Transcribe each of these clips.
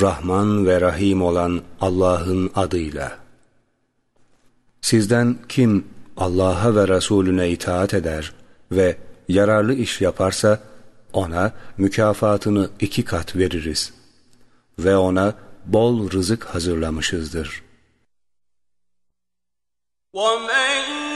Rahman ve Rahim olan Allah'ın adıyla. Sizden kim Allah'a ve Resulüne itaat eder ve yararlı iş yaparsa ona mükafatını iki kat veririz ve ona bol rızık hazırlamışızdır. وَمَنْ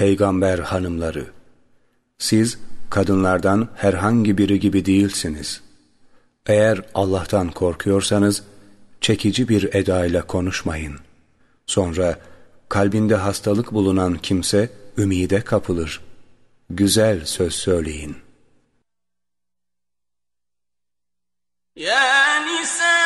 peygamber hanımları! Siz kadınlardan herhangi biri gibi değilsiniz. Eğer Allah'tan korkuyorsanız çekici bir edayla konuşmayın. Sonra kalbinde hastalık bulunan kimse ümide kapılır. Güzel söz söyleyin. Ya nisa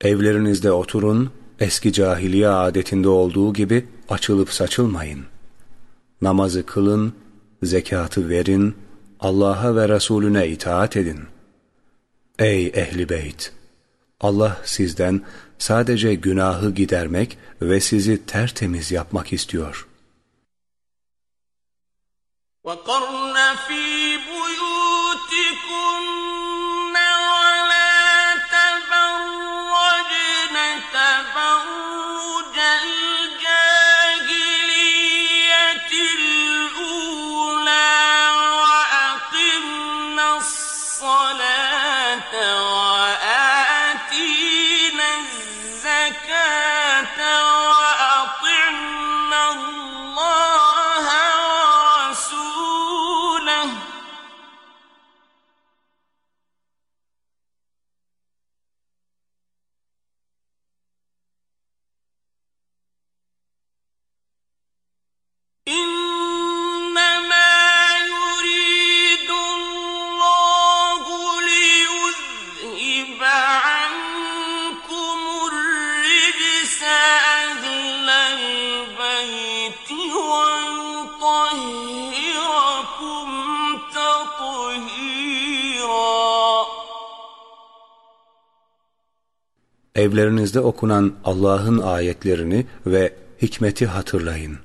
Evlerinizde oturun, eski cahiliye adetinde olduğu gibi açılıp saçılmayın. Namazı kılın, zekatı verin, Allah'a ve Resulüne itaat edin. Ey ehli beyt! Allah sizden sadece günahı gidermek ve sizi tertemiz yapmak istiyor. وَقَرْنَ فِي Evlerinizde okunan Allah'ın ayetlerini ve hikmeti hatırlayın.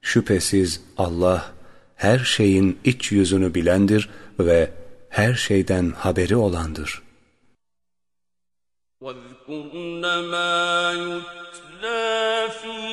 Şüphesiz Allah her şeyin iç yüzünü bilendir ve her şeyden haberi olandır. وَاذْكُرْنَ مَا يُتْلَى فِي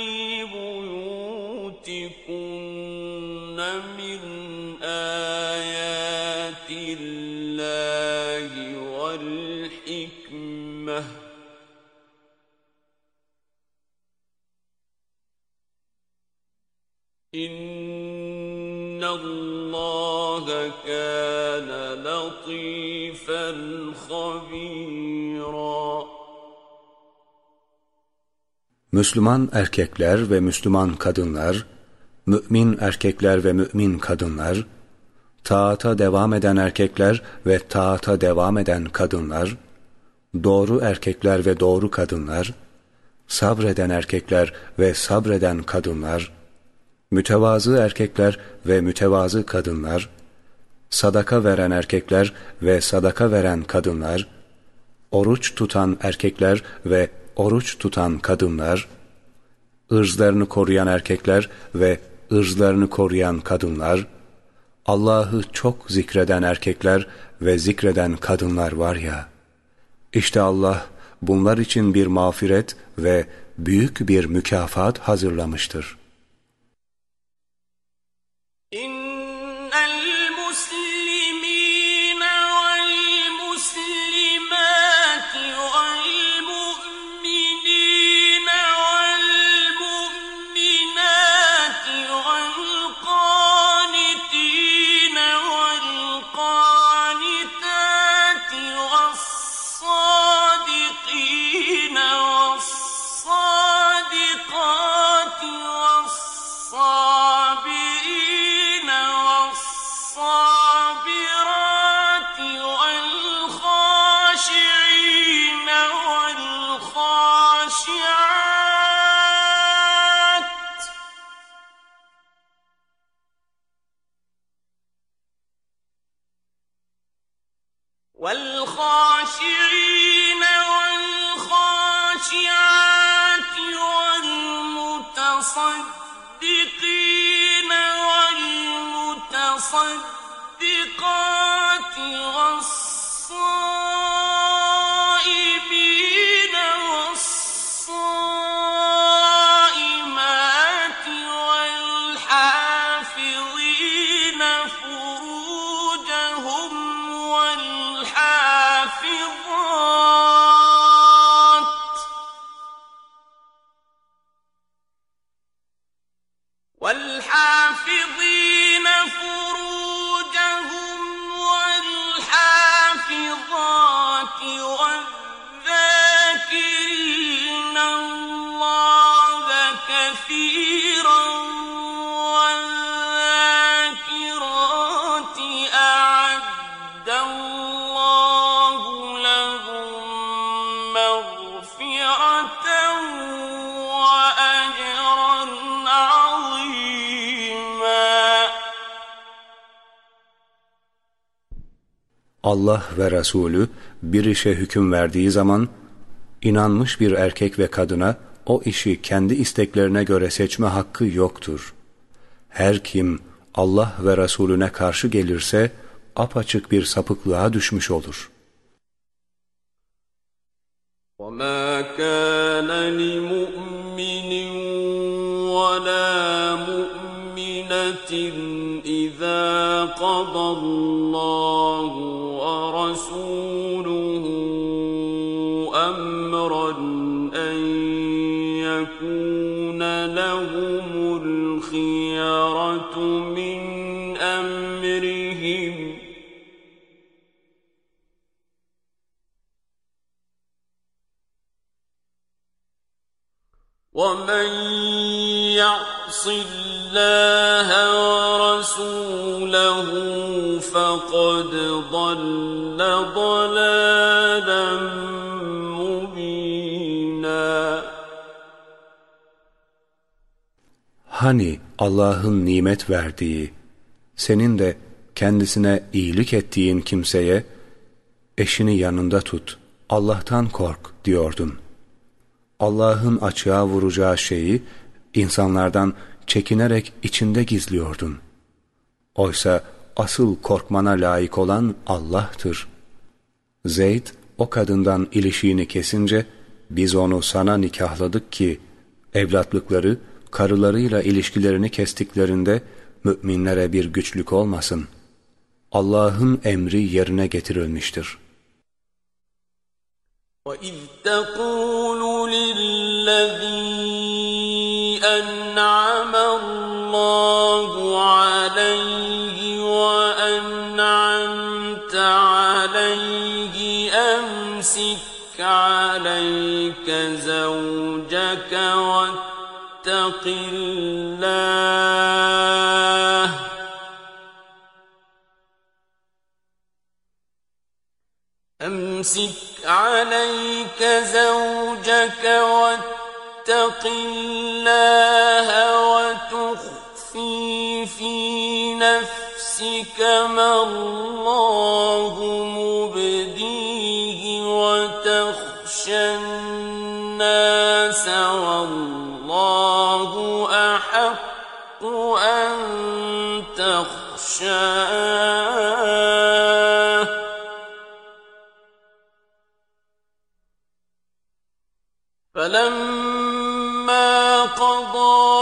Müslüman erkekler ve Müslüman kadınlar, mümin erkekler ve mümin kadınlar, taata devam eden erkekler ve taata devam eden kadınlar, doğru erkekler ve doğru kadınlar, sabreden erkekler ve sabreden kadınlar, mütevazı erkekler ve mütevazı kadınlar, sadaka veren erkekler ve sadaka veren kadınlar, oruç tutan erkekler ve oruç tutan kadınlar, ırzlarını koruyan erkekler ve ırzlarını koruyan kadınlar, Allah'ı çok zikreden erkekler ve zikreden kadınlar var ya, işte Allah bunlar için bir mağfiret ve büyük bir mükafat hazırlamıştır. والخاشعين والخاشعات والمتصدقين والمتصدقات Allah ve Resulü bir işe hüküm verdiği zaman, inanmış bir erkek ve kadına o işi kendi isteklerine göre seçme hakkı yoktur. Her kim Allah ve Resulüne karşı gelirse, apaçık bir sapıklığa düşmüş olur. وَمَا كَانَ لِمُؤْمِنٍ وَلَا مُؤْمِنَةٍ إِذَا قَضَى اللَّهُ ومن يعص الله ورسوله فقد ضل ضلالا مبينا Hani Allah'ın nimet verdiği, senin de kendisine iyilik ettiğin kimseye, eşini yanında tut, Allah'tan kork diyordun. Allah'ın açığa vuracağı şeyi, insanlardan çekinerek içinde gizliyordun. Oysa asıl korkmana layık olan Allah'tır. Zeyd o kadından ilişiğini kesince biz onu sana nikahladık ki evlatlıkları karılarıyla ilişkilerini kestiklerinde müminlere bir güçlük olmasın. Allah'ın emri yerine getirilmiştir. وَإِذْ تَقُولُ لِلَّذِي أَنْعَمَ اللَّهُ عَلَيْهِ وَأَنْعَمْتَ عَلَيْهِ أَمْسِكْ عَلَيْكَ زَوْجَكَ وَاتَّقِ اللَّهَ أَمْسِكْ عليك زوجك واتق الله وتخفي في نفسك ما الله مبديه وتخشى الناس والله أحق أن تخشاه. فلما قضى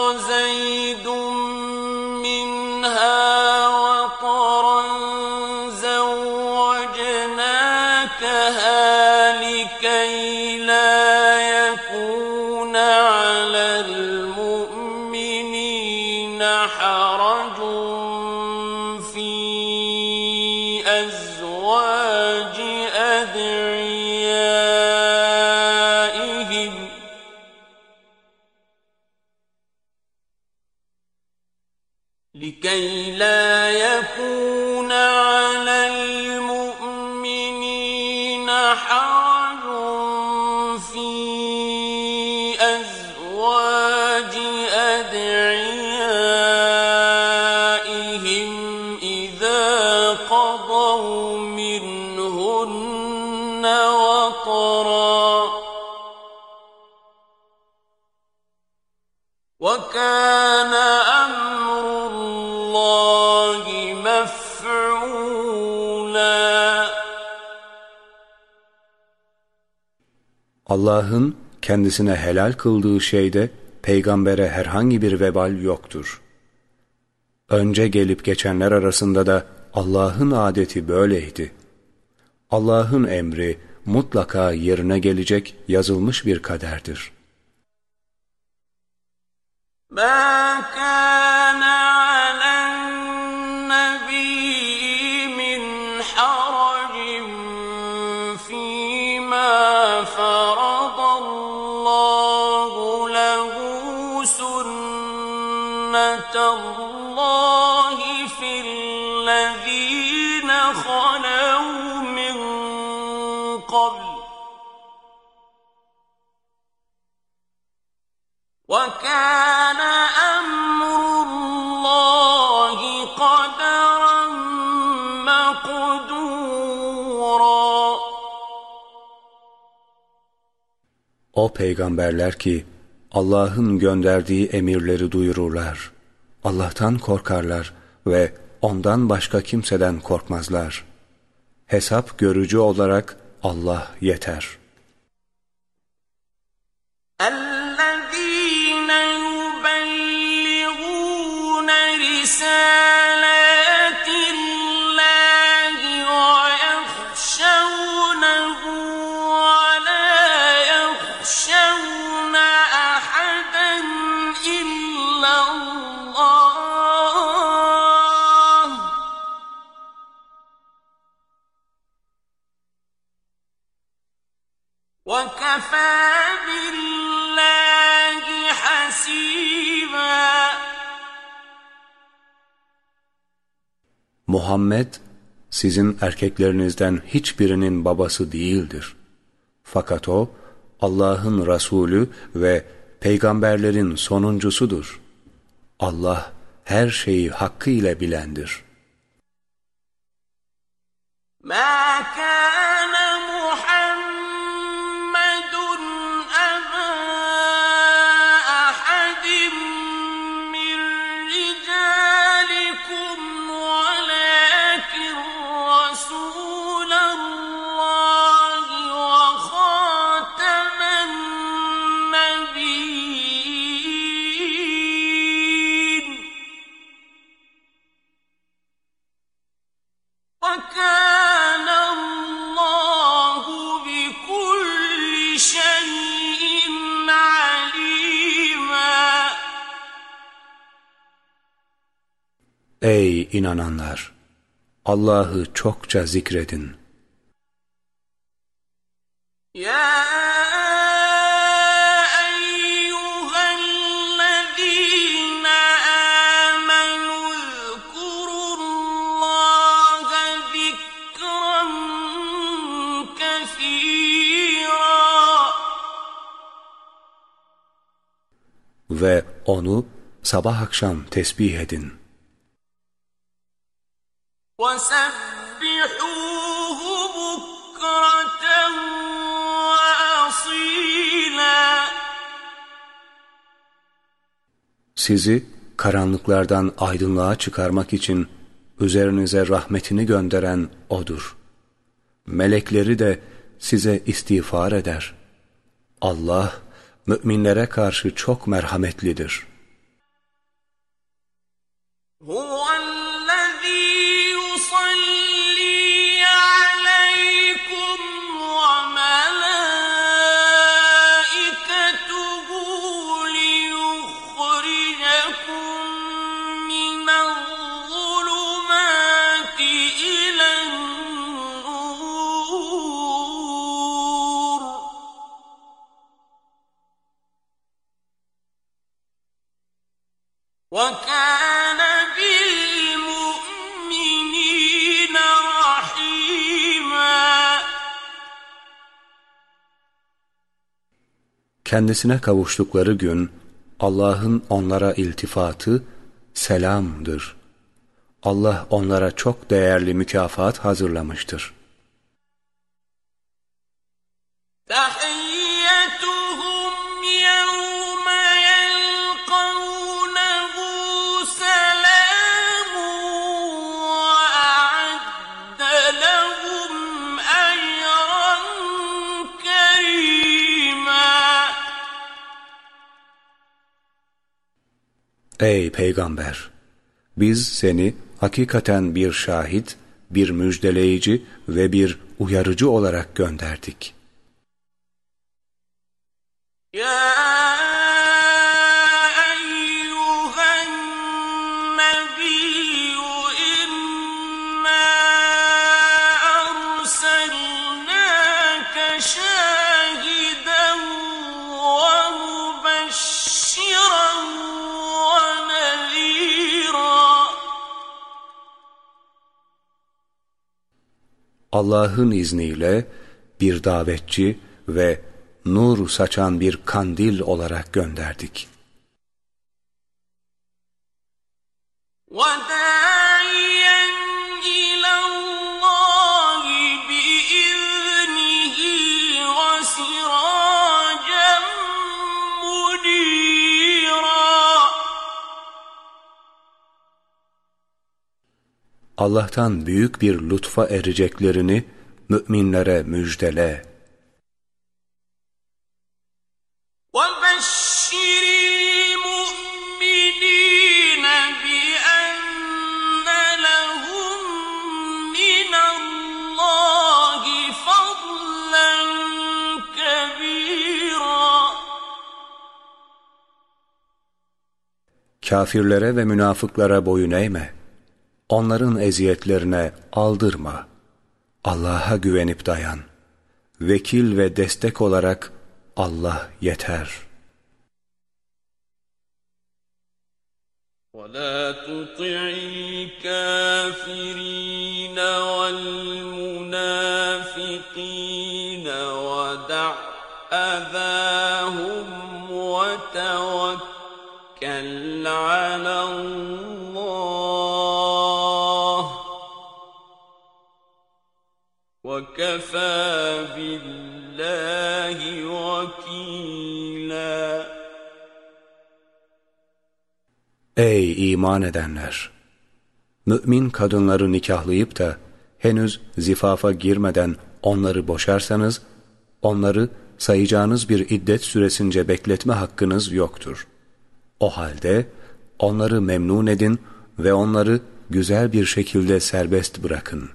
Allah'ın kendisine helal kıldığı şeyde peygambere herhangi bir vebal yoktur. Önce gelip geçenler arasında da Allah'ın adeti böyleydi. Allah'ın emri mutlaka yerine gelecek yazılmış bir kaderdir. ما كان الله في الذين خلوا من قبل وكان أمر الله قدرا مقدورا O peygamberler ki Allah'ın gönderdiği emirleri duyururlar. Allah'tan korkarlar ve ondan başka kimseden korkmazlar. Hesap görücü olarak Allah yeter. الذين يبلغون رسالات Muhammed sizin erkeklerinizden hiçbirinin babası değildir. Fakat o Allah'ın Resulü ve peygamberlerin sonuncusudur. Allah her şeyi hakkıyla bilendir. ما كان محمد Ey inananlar! Allah'ı çokça zikredin. Ya Ve onu sabah akşam tesbih edin. وسبحوه بكرة وأصيلا Sizi karanlıklardan aydınlığa çıkarmak için üzerinize rahmetini gönderen O'dur. Melekleri de size istiğfar eder. Allah müminlere karşı çok merhametlidir. هو Kendisine kavuştukları gün Allah'ın onlara iltifatı selamdır. Allah onlara çok değerli mükafat hazırlamıştır. Ey peygamber! Biz seni hakikaten bir şahit, bir müjdeleyici ve bir uyarıcı olarak gönderdik. يا Allah'ın izniyle bir davetçi ve nur saçan bir kandil olarak gönderdik. وداعيا Allah'tan büyük bir lütfa ereceklerini müminlere müjdele. وبشر المؤمنين بأن لهم من الله فضلا كبيرا Kafirlere ve münafıklara boyun eğme. Onların eziyetlerine aldırma. Allah'a güvenip dayan. Vekil ve destek olarak Allah yeter. ولا تطع الكافرين والمنافقين ودع أذاهم وتوكل على الله وكفى بالله وكيلا Ey iman edenler! Mümin kadınları nikahlayıp da henüz zifafa girmeden onları boşarsanız, onları sayacağınız bir iddet süresince bekletme hakkınız yoktur. O halde onları memnun edin ve onları güzel bir şekilde serbest bırakın.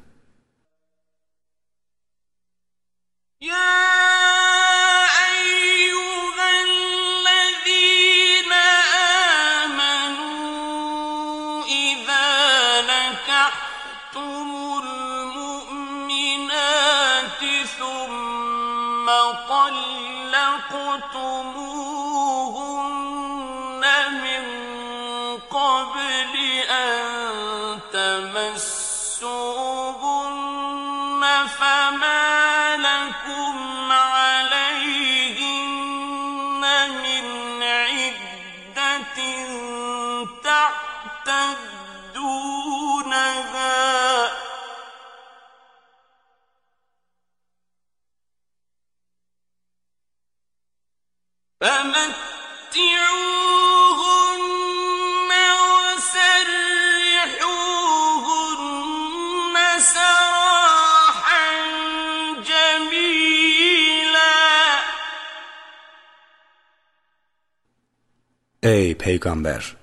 Ey peygamber!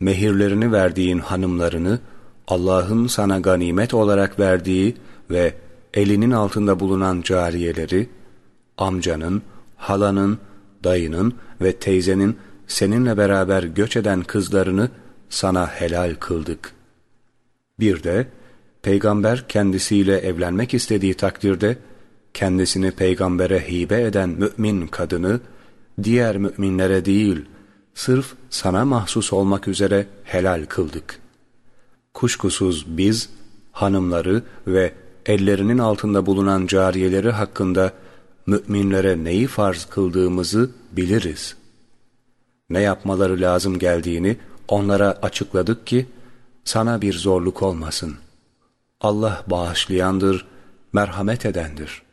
Mehirlerini verdiğin hanımlarını Allah'ın sana ganimet olarak verdiği ve elinin altında bulunan cariyeleri, amcanın, halanın, dayının ve teyzenin seninle beraber göç eden kızlarını sana helal kıldık. Bir de, peygamber kendisiyle evlenmek istediği takdirde, kendisini peygambere hibe eden mümin kadını, diğer müminlere değil, sırf sana mahsus olmak üzere helal kıldık. Kuşkusuz biz, hanımları ve ellerinin altında bulunan cariyeleri hakkında müminlere neyi farz kıldığımızı biliriz. Ne yapmaları lazım geldiğini onlara açıkladık ki, sana bir zorluk olmasın. Allah bağışlayandır, merhamet edendir.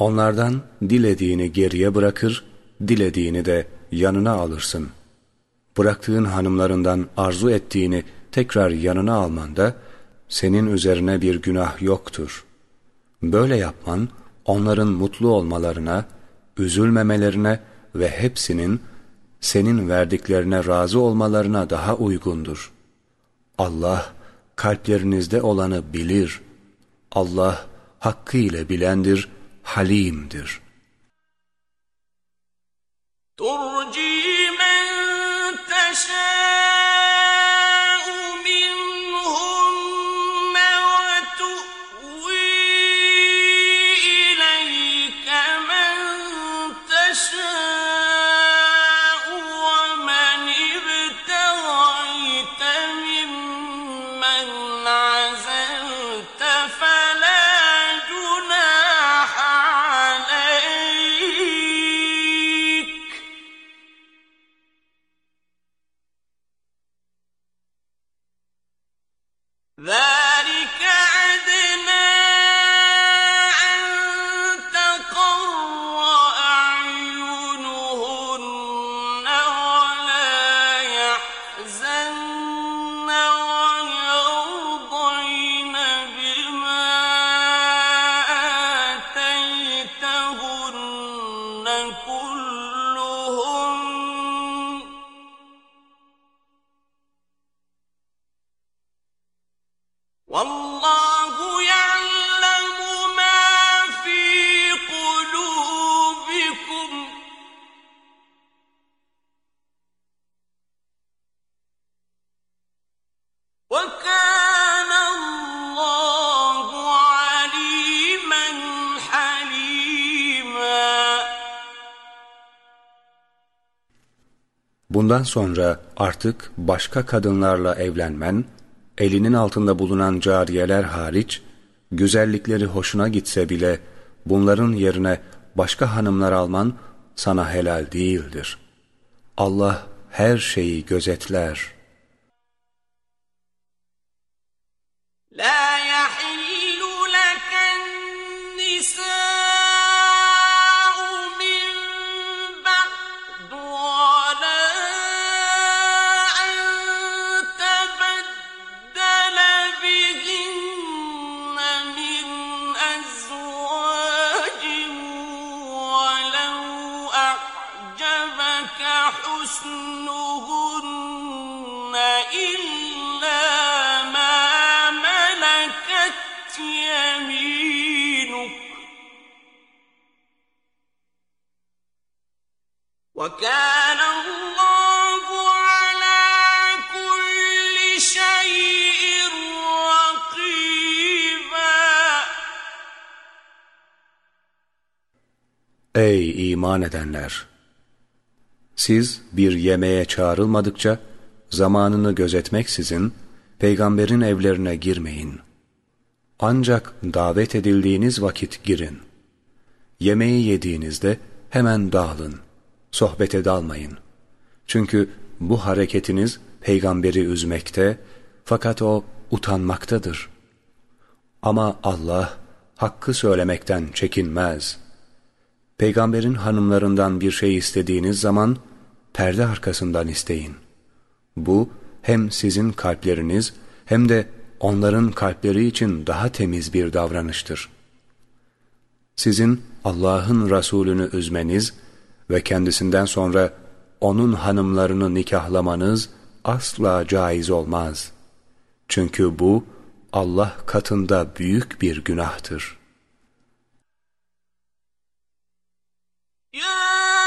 Onlardan dilediğini geriye bırakır, dilediğini de yanına alırsın. Bıraktığın hanımlarından arzu ettiğini tekrar yanına almanda senin üzerine bir günah yoktur. Böyle yapman onların mutlu olmalarına, üzülmemelerine ve hepsinin senin verdiklerine razı olmalarına daha uygundur. Allah kalplerinizde olanı bilir. Allah hakkıyla bilendir, Halim'dir. Turci men teşer Bundan sonra artık başka kadınlarla evlenmen, elinin altında bulunan cariyeler hariç, güzellikleri hoşuna gitse bile bunların yerine başka hanımlar alman sana helal değildir. Allah her şeyi gözetler.'' Ey iman edenler! Siz bir yemeğe çağrılmadıkça zamanını gözetmeksizin peygamberin evlerine girmeyin. Ancak davet edildiğiniz vakit girin. Yemeği yediğinizde hemen dağılın. Sohbete dalmayın. Çünkü bu hareketiniz peygamberi üzmekte fakat o utanmaktadır. Ama Allah hakkı söylemekten çekinmez. Peygamberin hanımlarından bir şey istediğiniz zaman perde arkasından isteyin. Bu hem sizin kalpleriniz hem de onların kalpleri için daha temiz bir davranıştır. Sizin Allah'ın Resulünü üzmeniz ve kendisinden sonra onun hanımlarını nikahlamanız asla caiz olmaz. Çünkü bu Allah katında büyük bir günahtır. Ya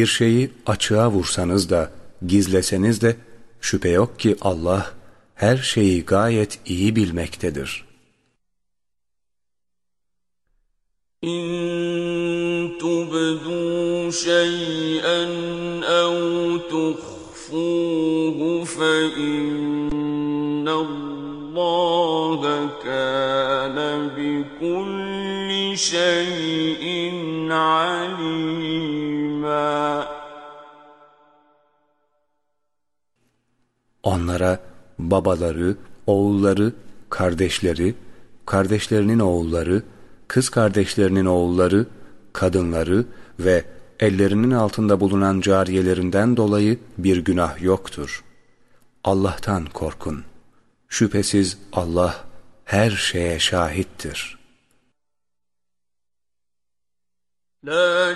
Bir şeyi açığa vursanız da, gizleseniz de, şüphe yok ki Allah her şeyi gayet iyi bilmektedir. İn tubdu şey'en ev tuhfuhu fe innallâhe kâne bi kulli şey'in babaları, oğulları, kardeşleri, kardeşlerinin oğulları, kız kardeşlerinin oğulları, kadınları ve ellerinin altında bulunan cariyelerinden dolayı bir günah yoktur. Allah'tan korkun. Şüphesiz Allah her şeye şahittir. La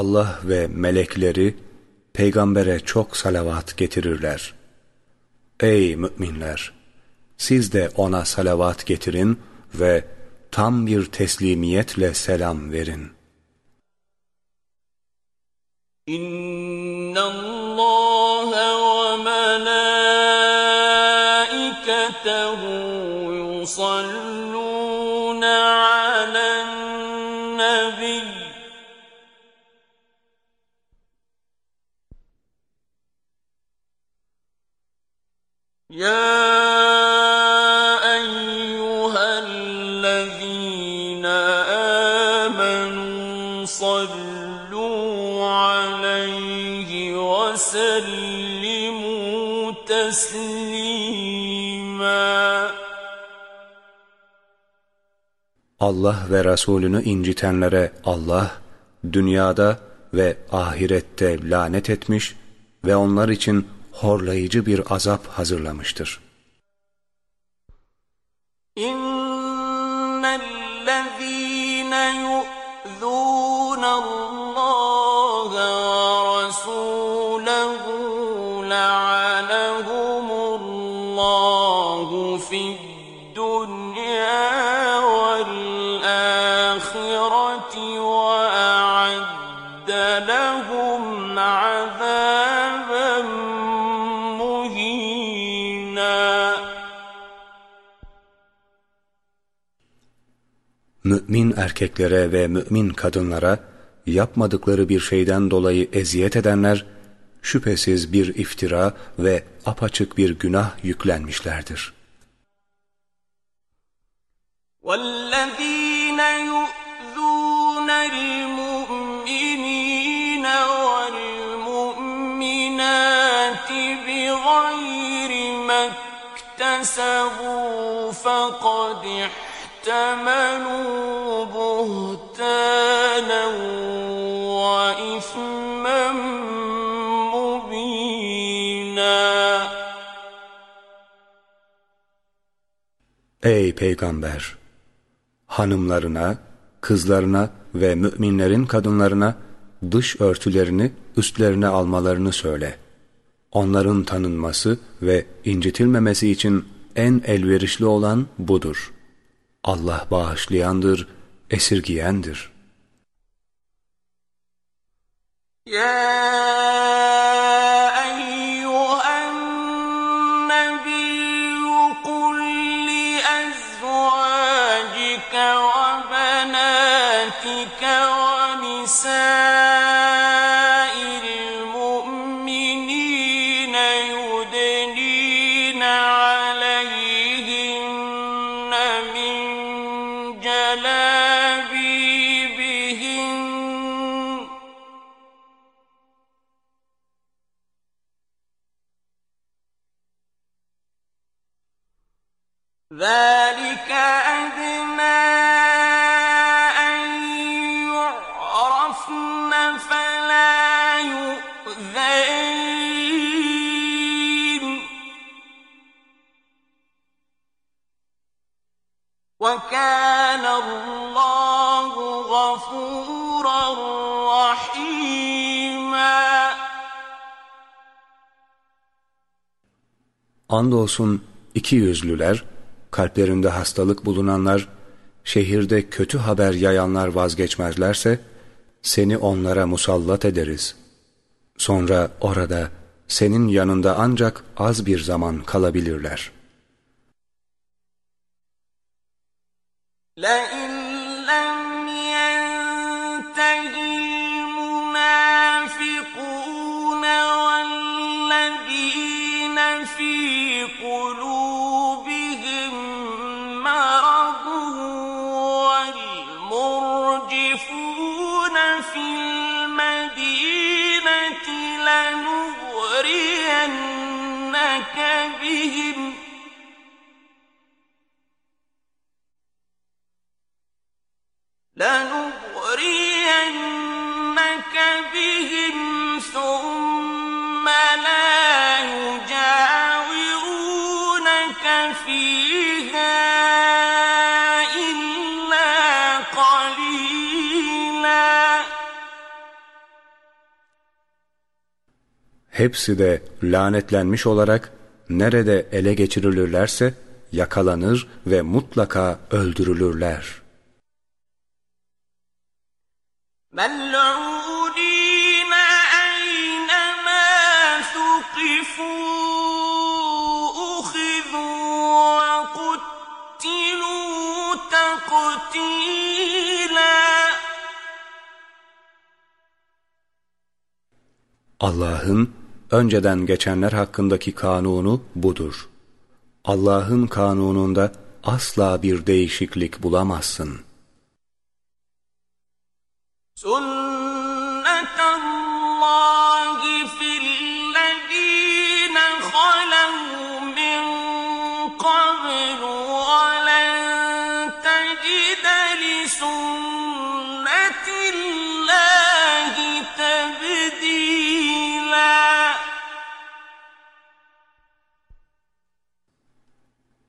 Allah ve melekleri peygambere çok salavat getirirler. Ey müminler! Siz de ona salavat getirin ve tam bir teslimiyetle selam verin. Allah ve Resulünü incitenlere Allah, dünyada ve ahirette lanet etmiş ve onlar için horlayıcı bir azap hazırlamıştır. erkeklere ve mümin kadınlara yapmadıkları bir şeyden dolayı eziyet edenler şüphesiz bir iftira ve apaçık bir günah yüklenmişlerdir. وَالَّذ۪ينَ يُؤْذُونَ الْمُؤْمِنِينَ وَالْمُؤْمِنَاتِ بِغَيْرِ مَا اكْتَسَبُوا فَقَدْ احتملوا Ey Peygamber! Hanımlarına, kızlarına ve müminlerin kadınlarına dış örtülerini üstlerine almalarını söyle. Onların tanınması ve incitilmemesi için en elverişli olan budur.'' Allah bağışlayandır, esirgiyendir. Andolsun iki yüzlüler, kalplerinde hastalık bulunanlar, şehirde kötü haber yayanlar vazgeçmezlerse, seni onlara musallat ederiz. Sonra orada senin yanında ancak az bir zaman kalabilirler. لَئِنْ لنغرينك بهم ثم لا يجاورونك فيها إلا قليلا Hepsi de lanetlenmiş olarak nerede ele geçirilirlerse yakalanır ve mutlaka öldürülürler. ملعونين أينما ثقفوا أخذوا وقتلوا تقتيلا Allah'ın önceden geçenler hakkındaki kanunu budur. Allah'ın kanununda asla bir değişiklik bulamazsın. Sünnet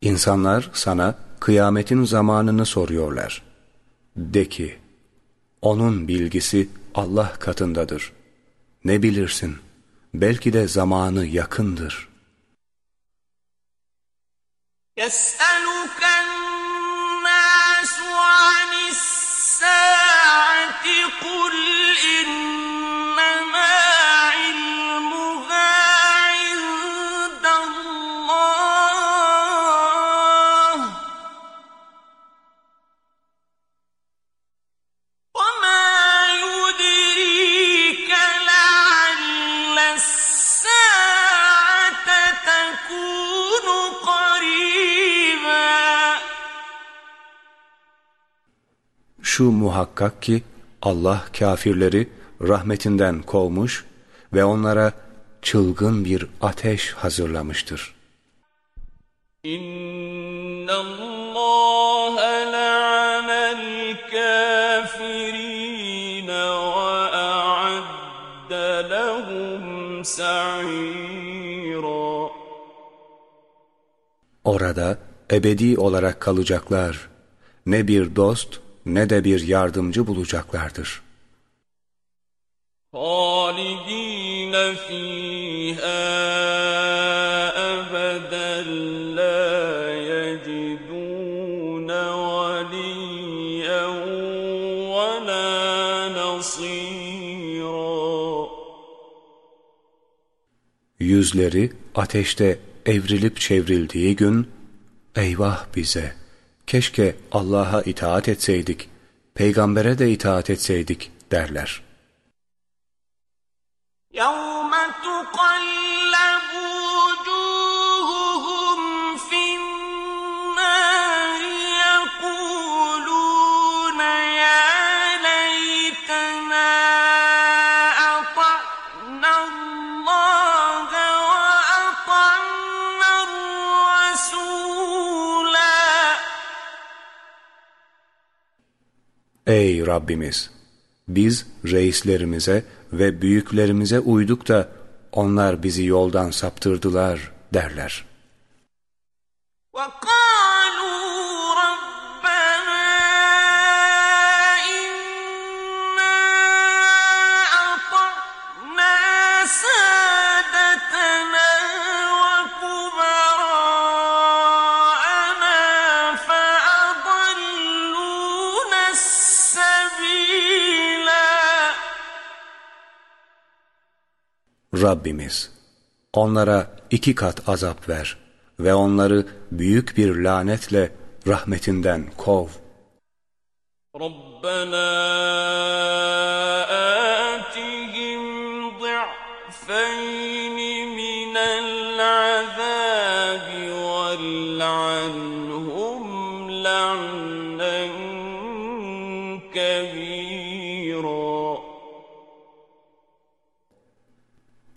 İnsanlar sana kıyametin zamanını soruyorlar. De ki, onun bilgisi Allah katındadır. Ne bilirsin? Belki de zamanı yakındır. يَسْأَلُكَ النَّاسُ عَنِ السَّاعَةِ قُلْ إِنَّمَا Şu muhakkak ki Allah kafirleri rahmetinden kovmuş ve onlara çılgın bir ateş hazırlamıştır. İnna Allah la'anel kafirin ve a'adda lehum sa'ira. Orada ebedi olarak kalacaklar. Ne bir dost ne de bir yardımcı bulacaklardır. خالدين فيها أبدا لا يجدون وليا ولا نصيرا Yüzleri ateşte evrilip çevrildiği gün, eyvah bize, keşke Allah'a itaat etseydik, peygambere de itaat etseydik derler. يوم تقلب Ey Rabbimiz! Biz reislerimize ve büyüklerimize uyduk da onlar bizi yoldan saptırdılar derler. Rabbimiz onlara iki kat azap ver ve onları büyük bir lanetle rahmetinden kov. Rabbena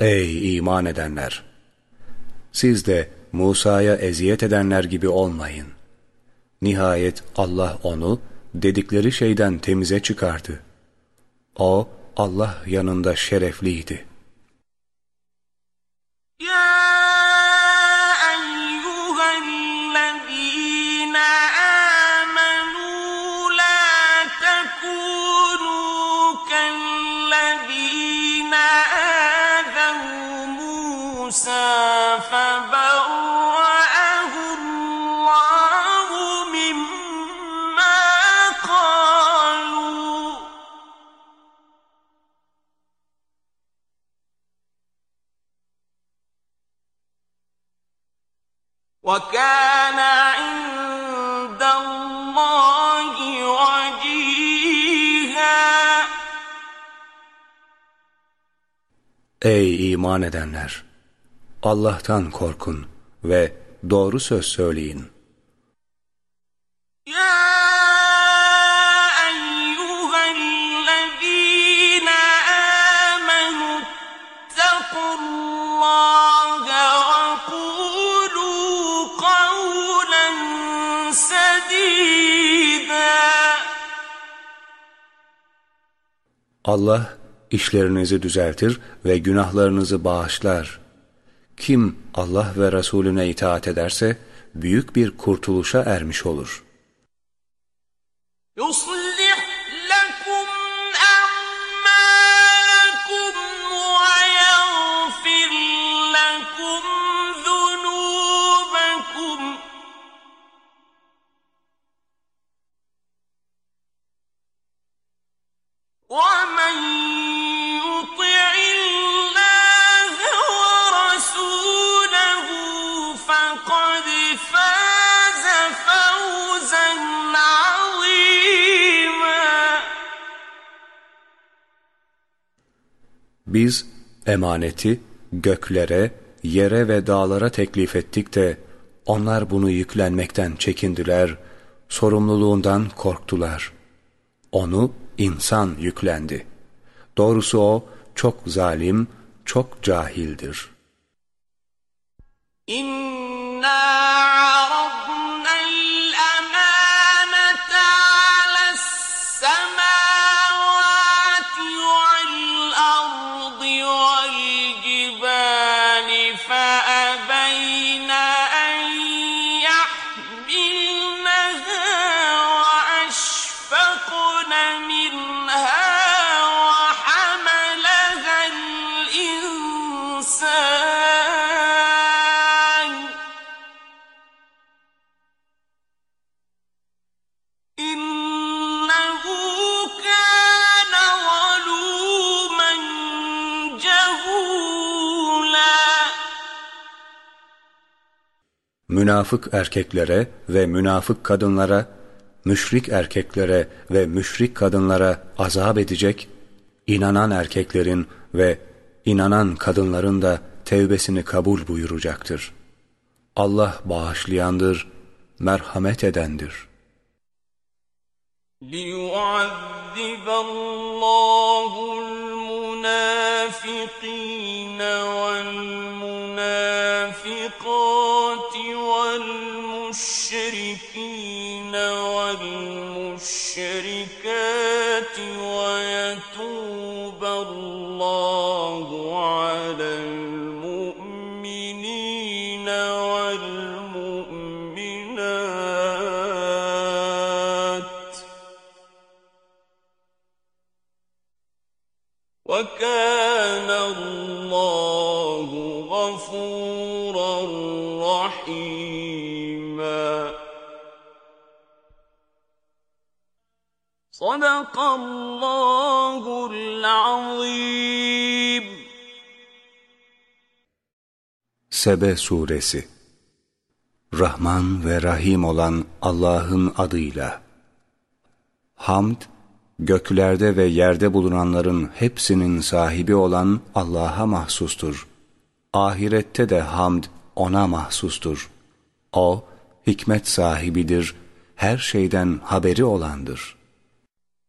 Ey iman edenler! Siz de Musa'ya eziyet edenler gibi olmayın. Nihayet Allah onu dedikleri şeyden temize çıkardı. O Allah yanında şerefliydi. وكان عند الله وجيها Ey iman edenler! Allah'tan korkun ve doğru söz söyleyin. يا Allah işlerinizi düzeltir ve günahlarınızı bağışlar. Kim Allah ve Resulüne itaat ederse büyük bir kurtuluşa ermiş olur. Yusuf Biz emaneti göklere, yere ve dağlara teklif ettik de onlar bunu yüklenmekten çekindiler, sorumluluğundan korktular. Onu insan yüklendi. Doğrusu o çok zalim, çok cahildir. İnna münafık erkeklere ve münafık kadınlara, müşrik erkeklere ve müşrik kadınlara azap edecek, inanan erkeklerin ve inanan kadınların da tevbesini kabul buyuracaktır. Allah bağışlayandır, merhamet edendir. لِيُعَذِّبَ اللّٰهُ الْمُنَافِقِينَ وَالْمُشْرِكَاتِ Sadakallahul Sebe Suresi Rahman ve Rahim olan Allah'ın adıyla Hamd, göklerde ve yerde bulunanların hepsinin sahibi olan Allah'a mahsustur. Ahirette de hamd O'na mahsustur. O, hikmet sahibidir, her şeyden haberi olandır.''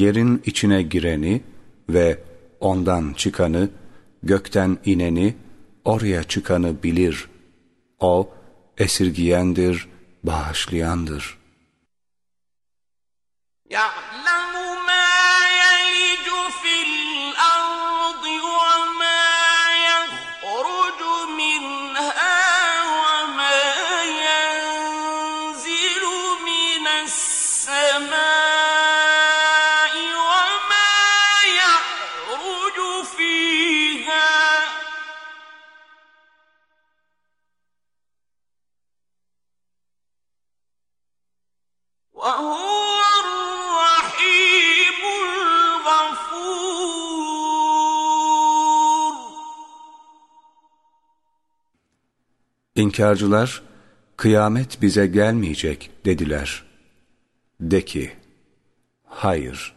yerin içine gireni ve ondan çıkanı, gökten ineni, oraya çıkanı bilir. O, esirgiyendir, bağışlayandır. Ya'lam İnkarcılar, kıyamet bize gelmeyecek dediler. De ki, hayır,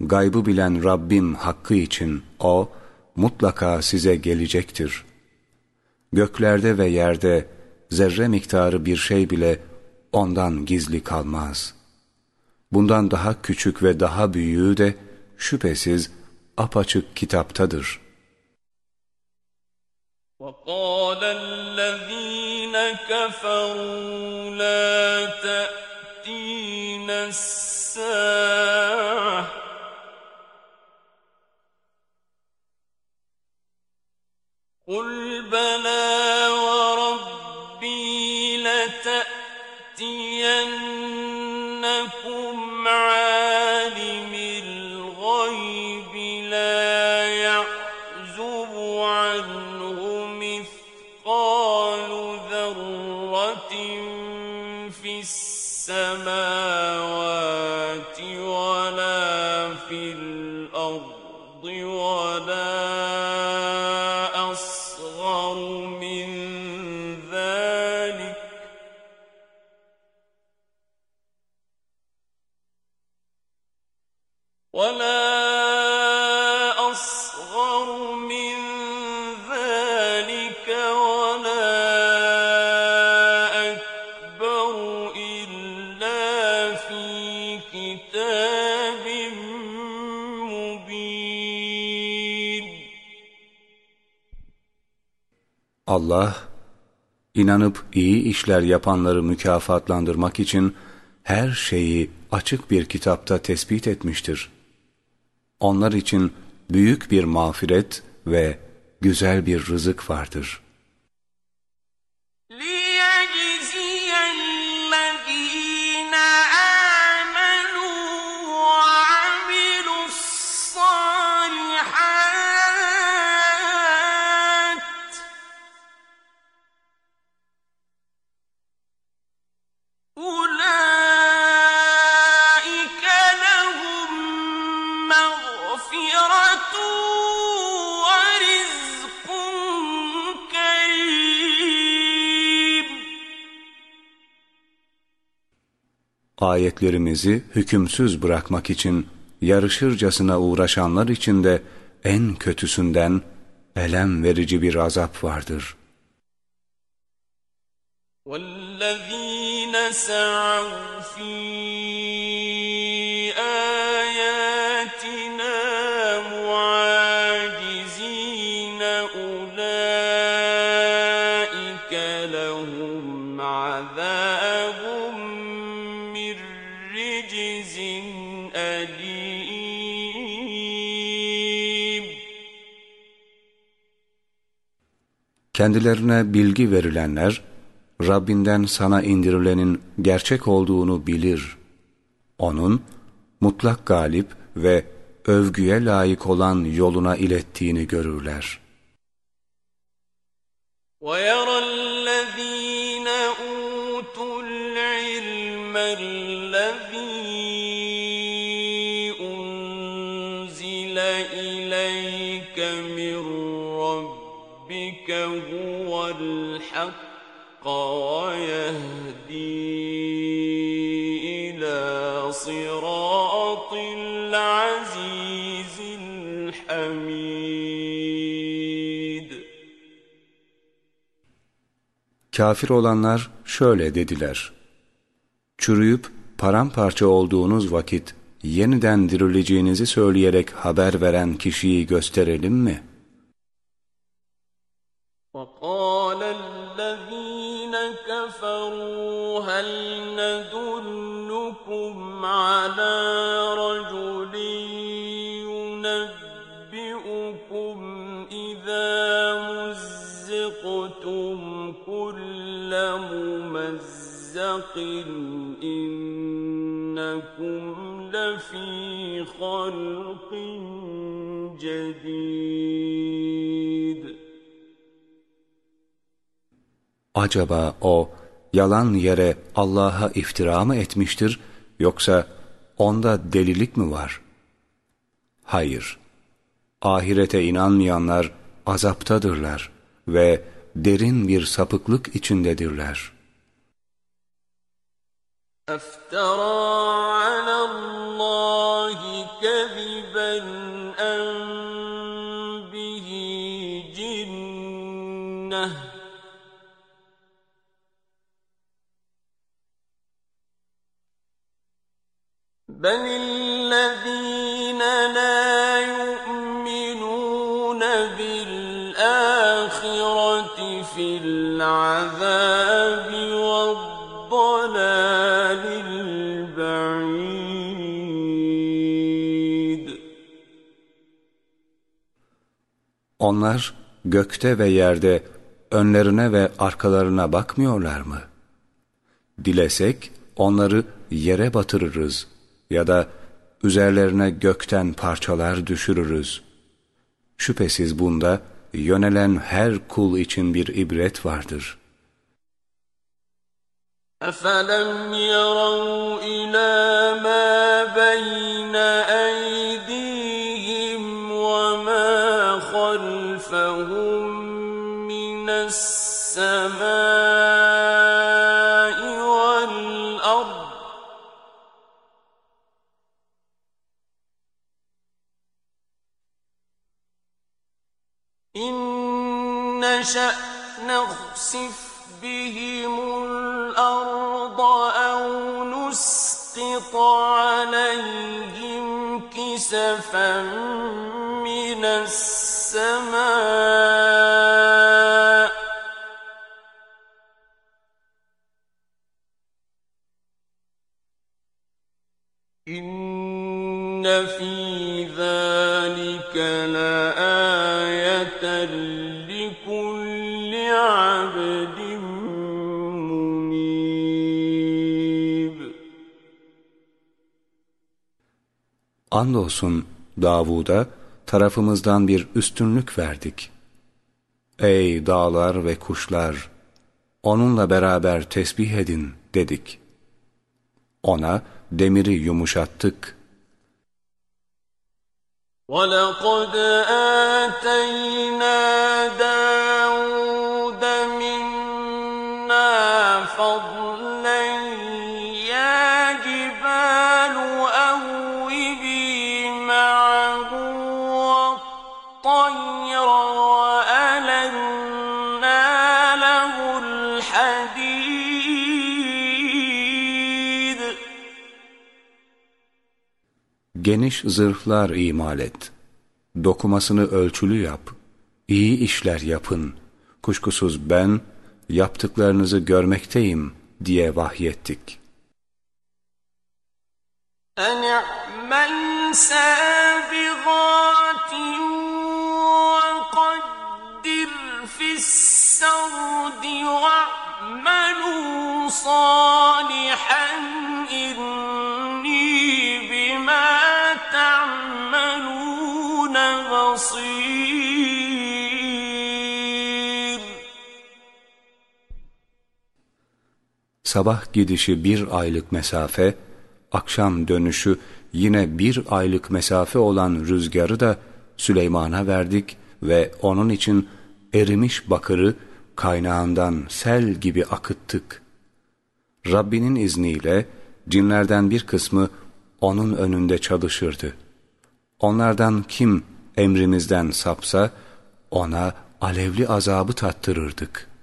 gaybı bilen Rabbim hakkı için O, mutlaka size gelecektir. Göklerde ve yerde zerre miktarı bir şey bile ondan gizli kalmaz. Bundan daha küçük ve daha büyüğü de şüphesiz apaçık kitaptadır.'' وقال الذين كفروا لا تأتين الساعة. قل بلى في السماوات ولا في الأرض Allah İnanıp iyi işler yapanları mükafatlandırmak için her şeyi açık bir kitapta tespit etmiştir. Onlar için büyük bir mağfiret ve güzel bir rızık vardır.'' ayetlerimizi hükümsüz bırakmak için yarışırcasına uğraşanlar için de en kötüsünden elem verici bir azap vardır. وَالَّذ۪ينَ سَعَوْا ف۪ي Kendilerine bilgi verilenler, Rabbinden sana indirilenin gerçek olduğunu bilir. Onun, mutlak galip ve övgüye layık olan yoluna ilettiğini görürler. وَيَرَى الَّذ۪ينَ الحق ويهدي إلى صراط العزيز الحميد Kafir olanlar şöyle dediler. Çürüyüp paramparça olduğunuz vakit yeniden dirileceğinizi söyleyerek haber veren kişiyi gösterelim mi?'' وقال هل ندلكم على رجل ينبئكم إذا مزقتم كل ممزق إنكم لفي خلق جديد. Acaba o yalan yere Allah'a iftira mı etmiştir yoksa onda delilik mi var? Hayır. Ahirete inanmayanlar azaptadırlar ve derin bir sapıklık içindedirler. افترى على الله كذبا بل الذين لا يؤمنون بالآخرة في العذاب والضلال البعيد Onlar gökte ve yerde önlerine ve arkalarına bakmıyorlar mı? Dilesek onları yere batırırız ya da üzerlerine gökten parçalar düşürürüz. Şüphesiz bunda yönelen her kul için bir ibret vardır. أَفَلَمْ يَرَوْا إِلَى مَا بَيْنَ أَيْدِيهِمْ نشأ نخسف بهم الأرض أو نسقط عليهم كسفا من السماء Andolsun Davud'a tarafımızdan bir üstünlük verdik. Ey dağlar ve kuşlar! Onunla beraber tesbih edin dedik. Ona demiri yumuşattık. وَلَقَدْ آتَيْنَا دَاوُدَ Geniş zırhlar imal et. Dokumasını ölçülü yap. İyi işler yapın. Kuşkusuz ben yaptıklarınızı görmekteyim diye vahyettik. أن اعمل سابغات وقدر في السرد واعملوا صالحا إني Sabah gidişi bir aylık mesafe, akşam dönüşü yine bir aylık mesafe olan rüzgarı da Süleyman'a verdik ve onun için erimiş bakırı kaynağından sel gibi akıttık. Rabbinin izniyle cinlerden bir kısmı onun önünde çalışırdı. Onlardan kim emrimizden sapsa ona alevli azabı tattırırdık.''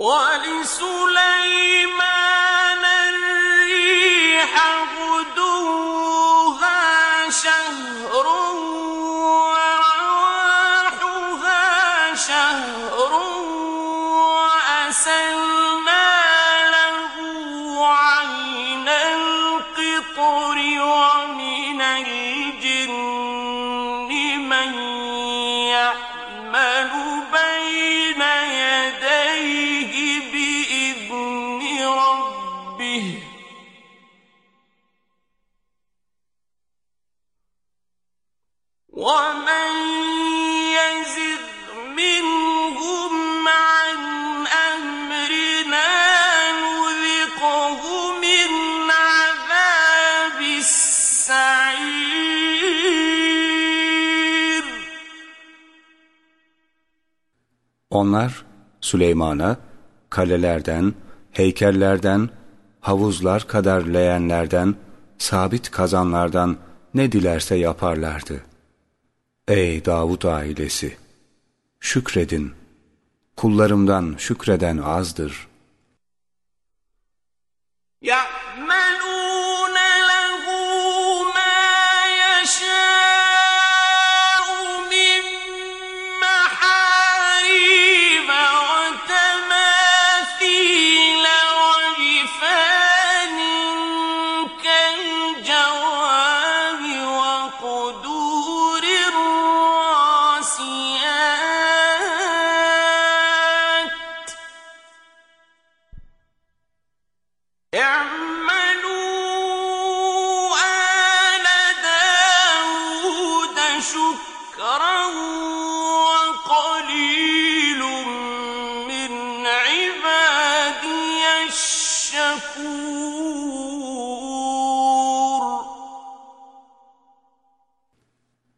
ولسليمان Onlar Süleyman'a kalelerden, heykellerden, havuzlar kadar leğenlerden, sabit kazanlardan ne dilerse yaparlardı. Ey Davud ailesi! Şükredin! Kullarımdan şükreden azdır. Ya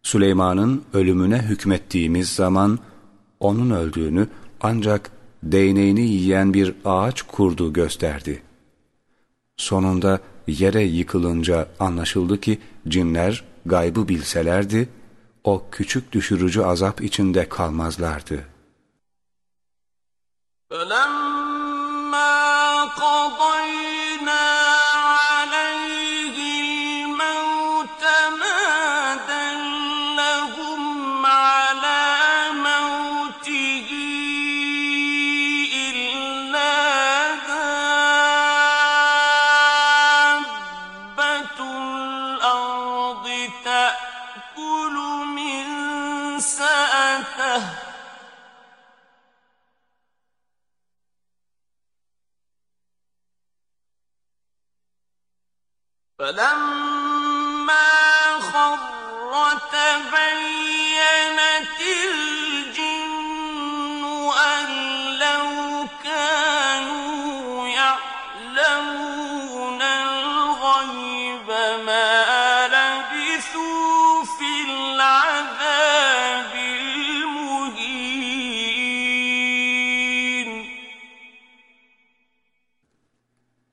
Süleyman'ın ölümüne hükmettiğimiz zaman onun öldüğünü ancak değneğini yiyen bir ağaç kurdu gösterdi. Sonunda yere yıkılınca anlaşıldı ki cinler gaybı bilselerdi, o küçük düşürücü azap içinde kalmazlardı. فلما قضينا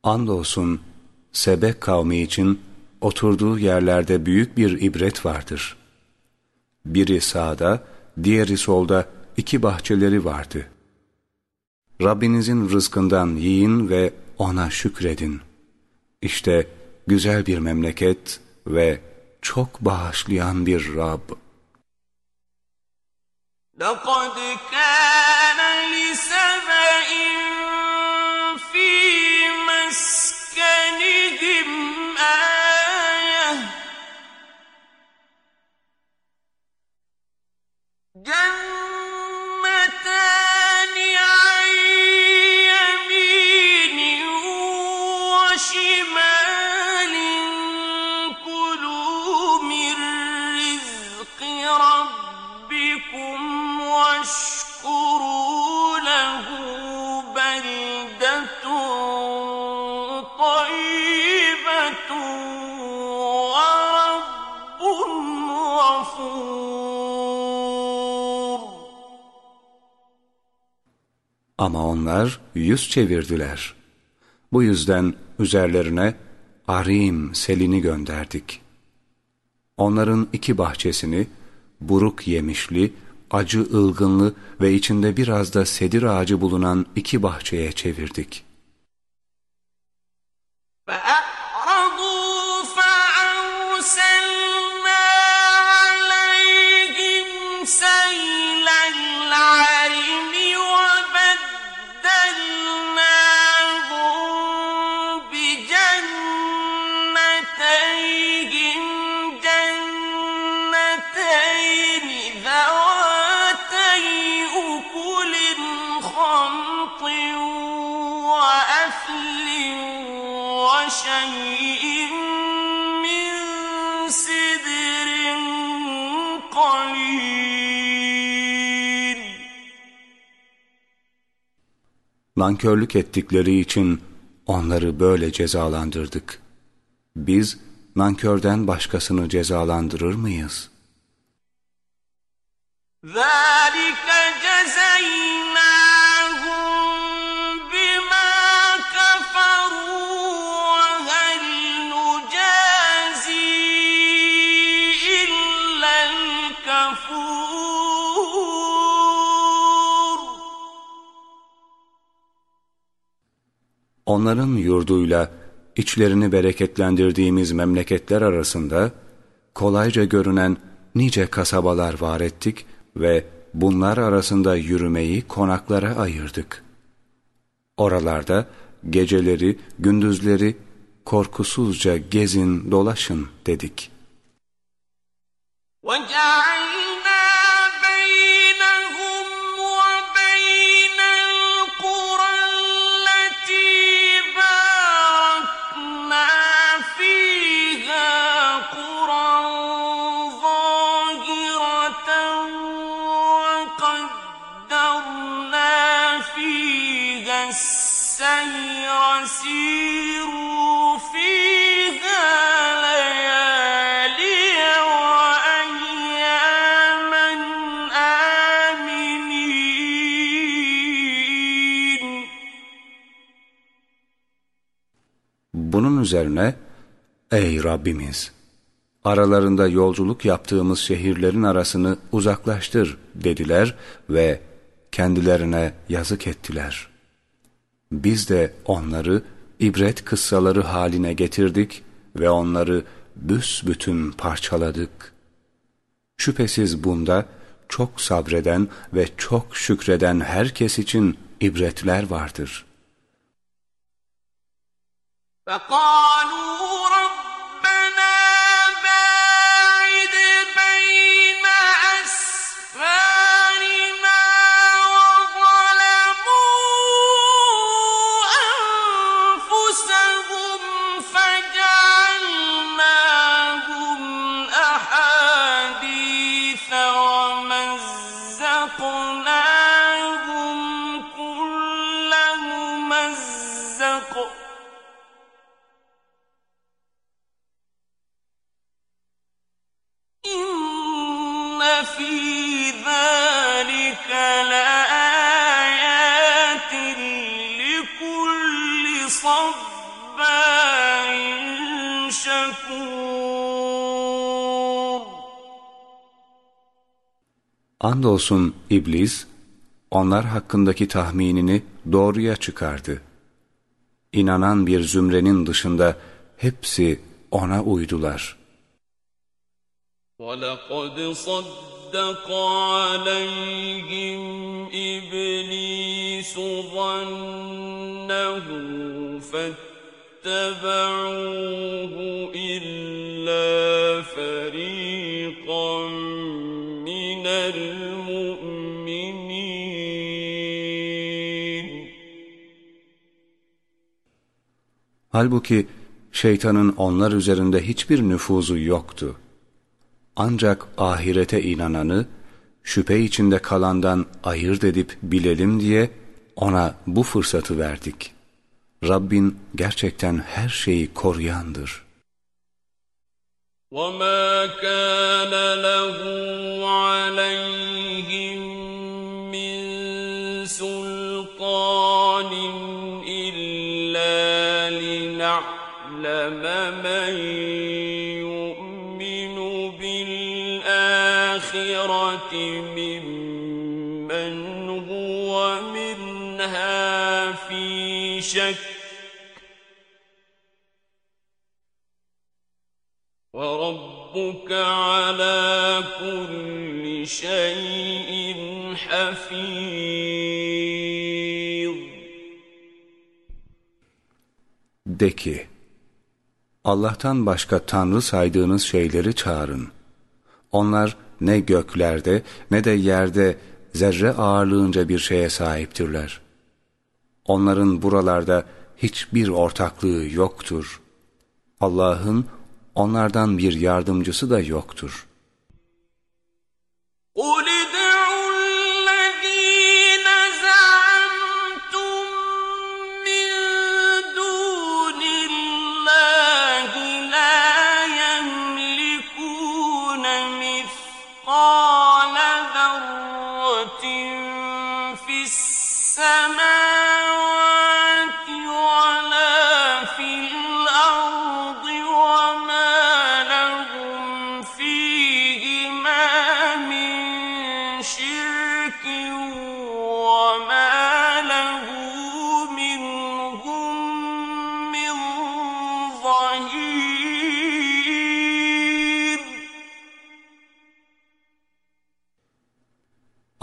Andolsun Sebek kavmi için oturduğu yerlerde büyük bir ibret vardır. Biri sağda, diğeri solda iki bahçeleri vardı. Rabbinizin rızkından yiyin ve ona şükredin. İşte güzel bir memleket ve çok bağışlayan bir Rab. لقد كان لسبإ جنة Ama onlar yüz çevirdiler. Bu yüzden üzerlerine Arim selini gönderdik. Onların iki bahçesini buruk yemişli, acı ılgınlı ve içinde biraz da sedir ağacı bulunan iki bahçeye çevirdik. Nankörlük ettikleri için onları böyle cezalandırdık. Biz nankörden başkasını cezalandırır mıyız? ذلك جزيناهم Onların yurduyla içlerini bereketlendirdiğimiz memleketler arasında kolayca görünen nice kasabalar var ettik ve bunlar arasında yürümeyi konaklara ayırdık. Oralarda geceleri, gündüzleri korkusuzca gezin, dolaşın dedik. وجعلنا Bunun üzerine ey Rabbimiz aralarında yolculuk yaptığımız şehirlerin arasını uzaklaştır dediler ve kendilerine yazık ettiler. Biz de onları ibret kıssaları haline getirdik ve onları büsbütün parçaladık. Şüphesiz bunda çok sabreden ve çok şükreden herkes için ibretler vardır.'' فقالوا رب Andolsun iblis, onlar hakkındaki tahminini doğruya çıkardı. İnanan bir zümrenin dışında hepsi ona uydular. وَلَقَدْ صَدَّقَ عَلَيْهِمْ إِبْلِيسُ ظَنَّهُ فَاتَّبَعُوهُ إِلَّا Halbuki şeytanın onlar üzerinde hiçbir nüfuzu yoktu. Ancak ahirete inananı, şüphe içinde kalandan ayırt edip bilelim diye ona bu fırsatı verdik. Rabbin gerçekten her şeyi koruyandır. وَمَا كَانَ لَهُ عَلَيْهِم مَن يُؤْمِنُ بِالْآخِرَةِ مِمَّنْ هُوَ مِنْهَا فِي شَكٍّ وَرَبُّكَ عَلَى كُلِّ شَيْءٍ حَفِيظٌ De Allah'tan başka Tanrı saydığınız şeyleri çağırın. Onlar ne göklerde ne de yerde zerre ağırlığınca bir şeye sahiptirler. Onların buralarda hiçbir ortaklığı yoktur. Allah'ın onlardan bir yardımcısı da yoktur. قُلِ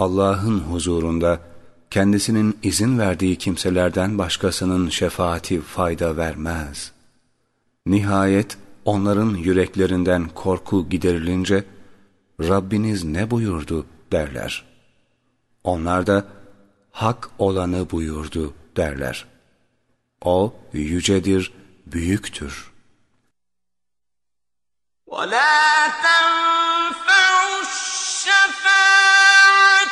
Allah'ın huzurunda kendisinin izin verdiği kimselerden başkasının şefaati fayda vermez. Nihayet onların yüreklerinden korku giderilince Rabbiniz ne buyurdu derler. Onlar da hak olanı buyurdu derler. O yücedir, büyüktür. ولا تنفع الشفاعة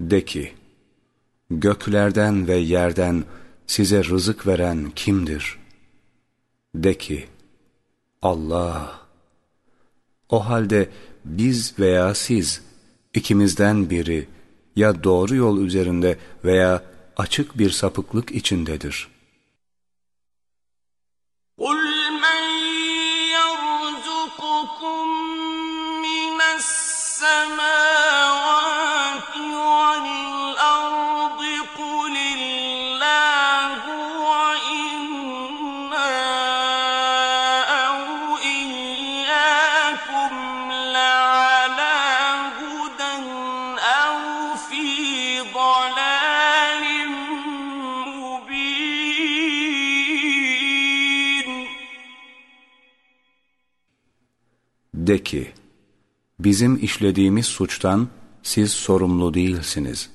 De ki, göklerden ve yerden size rızık veren kimdir? De ki, Allah. O halde biz veya siz, ikimizden biri ya doğru yol üzerinde veya açık bir sapıklık içindedir. De ki, bizim işlediğimiz suçtan siz sorumlu değilsiniz.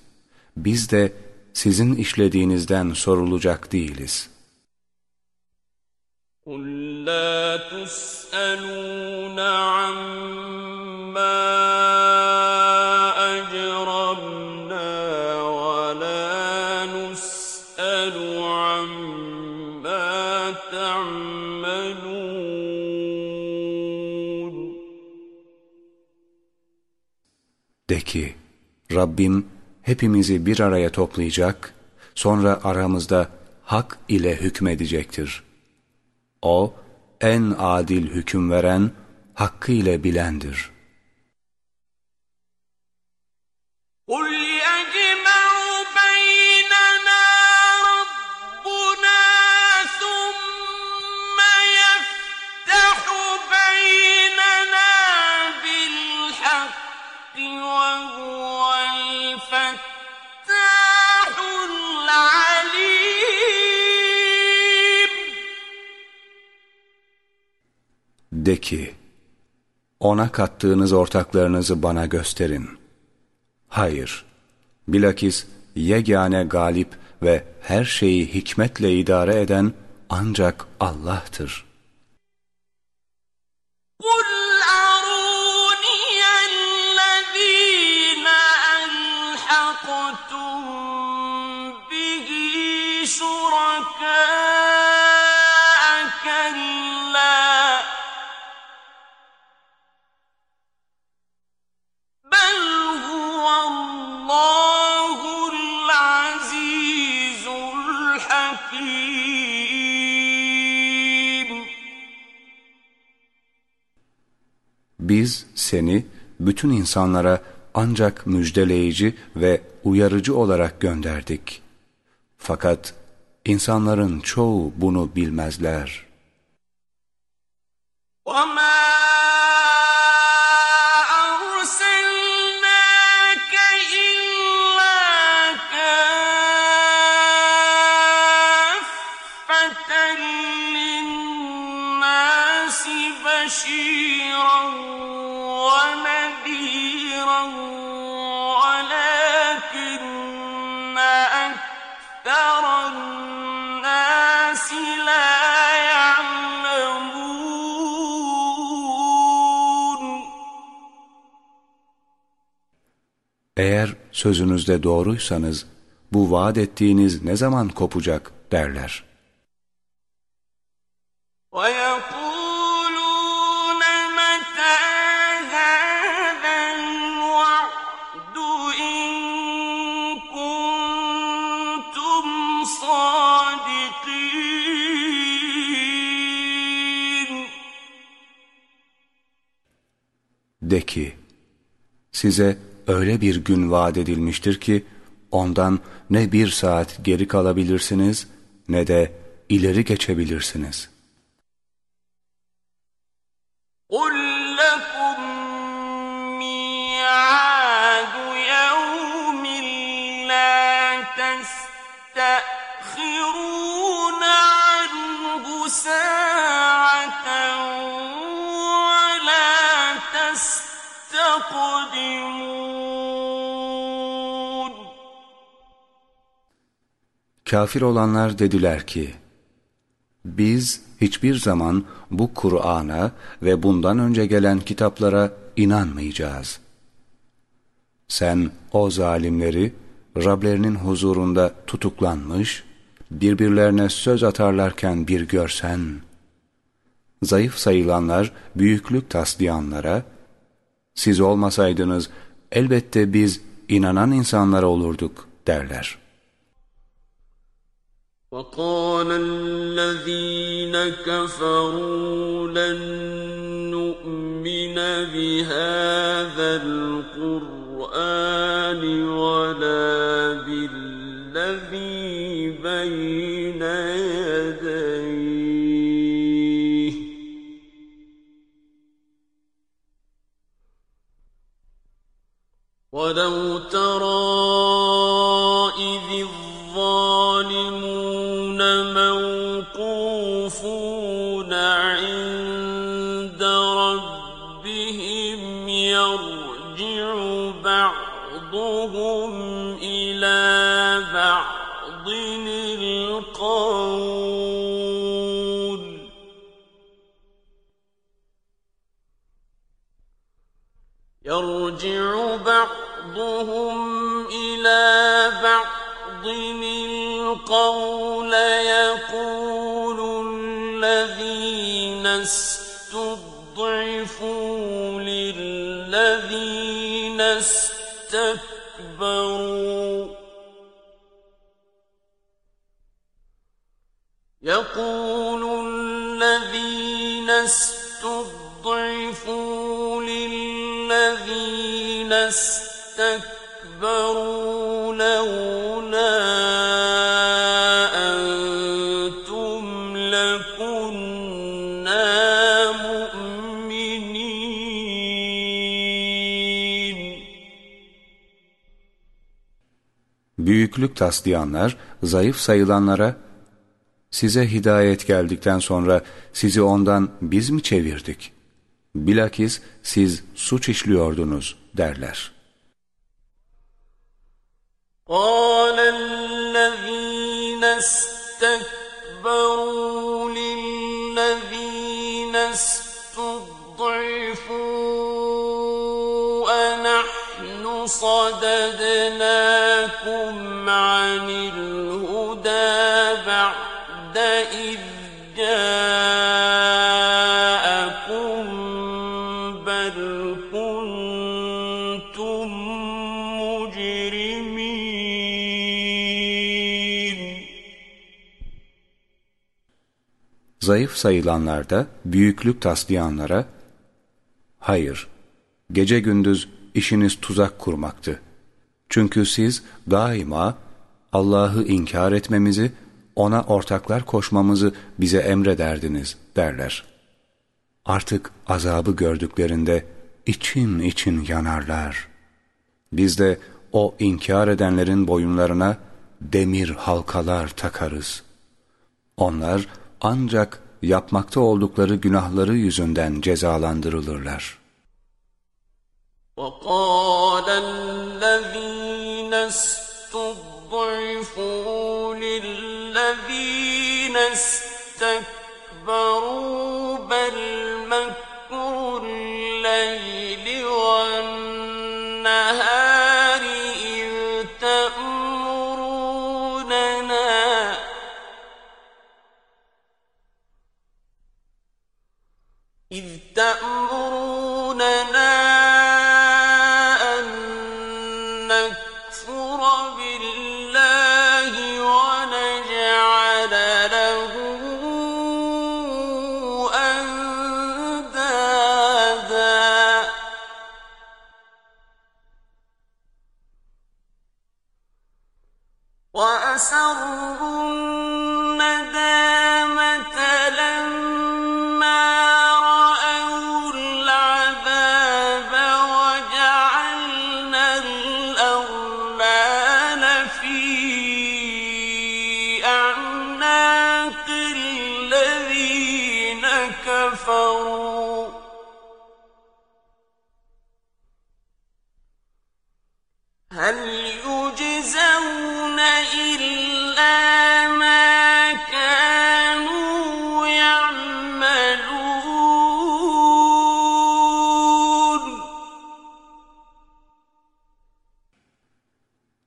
Biz de sizin işlediğinizden sorulacak değiliz. قُلْ لَا تُسْأَلُونَ عَمَّا Rabbim hepimizi bir araya toplayacak, sonra aramızda hak ile hükmedecektir. O, en adil hüküm veren, hakkı ile bilendir. قُلْ De ki, ona kattığınız ortaklarınızı bana gösterin. Hayır, bilakis yegane galip ve her şeyi hikmetle idare eden ancak Allah'tır. قُلْ Biz seni bütün insanlara ancak müjdeleyici ve uyarıcı olarak gönderdik. Fakat insanların çoğu bunu bilmezler. وَمَا sözünüzde doğruysanız bu vaat ettiğiniz ne zaman kopacak derler. وَيَقُولُونَ مَتَىٰ هَٰذَا الْوَعْدُ إِن كُنتُمْ صَادِقِينَ De ki, size öyle bir gün vaat edilmiştir ki, ondan ne bir saat geri kalabilirsiniz, ne de ileri geçebilirsiniz. قُل لَّكُم مِّيعَادُ يَوْمٍ لَّا تَسْتَأْخِرُونَ عَنْهُ سَاعَةً وَلَا تَسْتَقْدِمُونَ Kafir olanlar dediler ki, biz hiçbir zaman bu Kur'an'a ve bundan önce gelen kitaplara inanmayacağız. Sen o zalimleri Rablerinin huzurunda tutuklanmış, birbirlerine söz atarlarken bir görsen, zayıf sayılanlar büyüklük taslayanlara, siz olmasaydınız elbette biz inanan insanlar olurduk derler. وقال الذين كفروا لن نؤمن بهذا القرآن ولا بالذي بين يديه. ولو ترى بعضهم إلى بعض القول يقول الذين استضعفوا للذين استكبروا. يقول الذين استضعفوا للذين استكبروا. لولا أنتم لكنا مؤمنين Büyüklük taslayanlar, zayıf sayılanlara, size hidayet geldikten sonra sizi ondan biz mi çevirdik? Bilakis siz suç işliyordunuz derler. قال الذين استكبروا للذين استضعفوا أنحن صددناكم عن الهدى Zayıf sayılanlar da büyüklük taslayanlara, hayır, gece gündüz işiniz tuzak kurmaktı. Çünkü siz daima Allah'ı inkar etmemizi, ona ortaklar koşmamızı bize emrederdiniz derler. Artık azabı gördüklerinde için için yanarlar. Biz de o inkar edenlerin boyunlarına demir halkalar takarız. Onlar ancak yapmakta oldukları günahları yüzünden cezalandırılırlar. وقال الذين استضعفوا للذين استكبروا بل مكر الليل تأمروننا أن نكفر بالله ونجعل له أندادا. وأسروا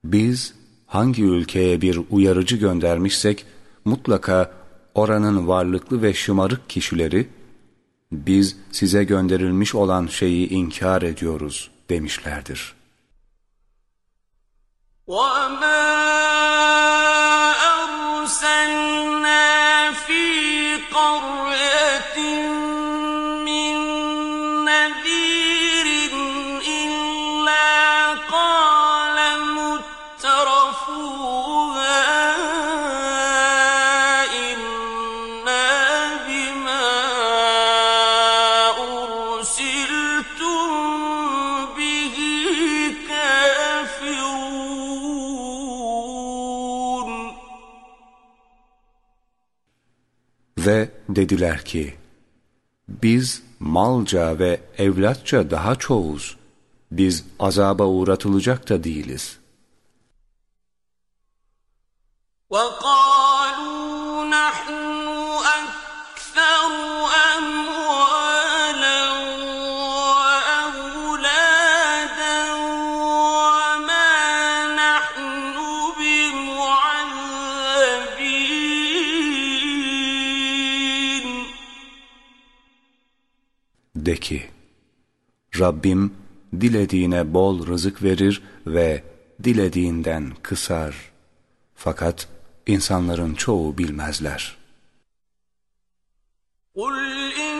Biz hangi ülkeye bir uyarıcı göndermişsek mutlaka oranın varlıklı ve şımarık kişileri biz size gönderilmiş olan şeyi inkar ediyoruz demişlerdir. وما أرسلنا في قرية dediler ki, biz malca ve evlatça daha çoğuz. Biz azaba uğratılacak da değiliz. وقالوا Rabbim dilediğine bol rızık verir ve dilediğinden kısar. Fakat insanların çoğu bilmezler. قُلْ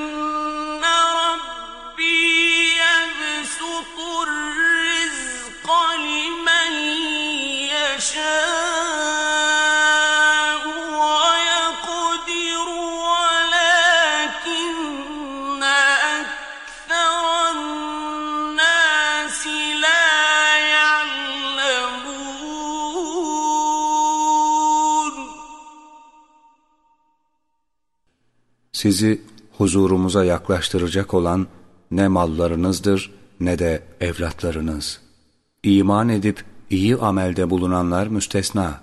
Sizi huzurumuza yaklaştıracak olan ne mallarınızdır ne de evlatlarınız. İman edip iyi amelde bulunanlar müstesna.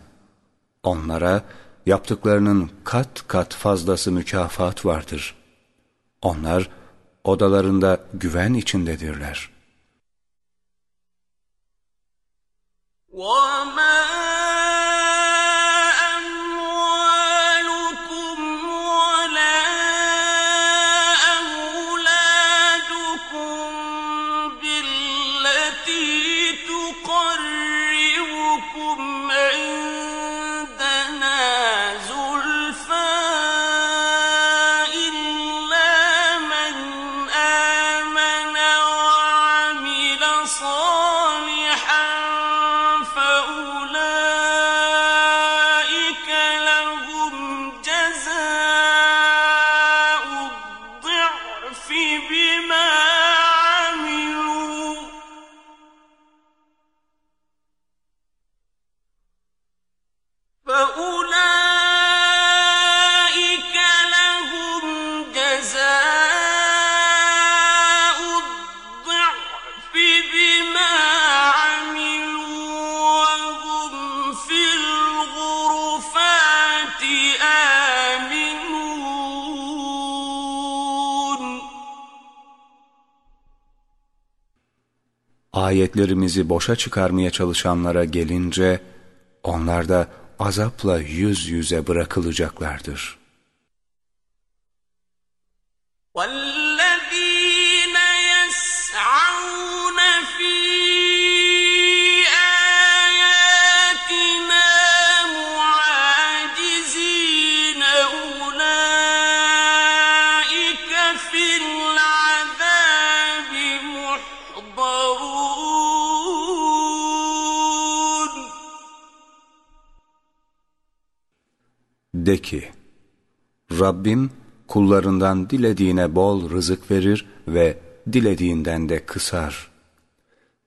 Onlara yaptıklarının kat kat fazlası mükafat vardır. Onlar odalarında güven içindedirler. وَمَا ayetlerimizi boşa çıkarmaya çalışanlara gelince, onlar da azapla yüz yüze bırakılacaklardır. De ki, Rabbim kullarından dilediğine bol rızık verir ve dilediğinden de kısar.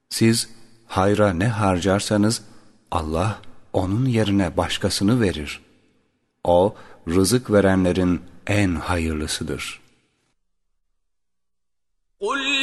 Siz hayra ne harcarsanız Allah onun yerine başkasını verir. O rızık verenlerin en hayırlısıdır. قُلْ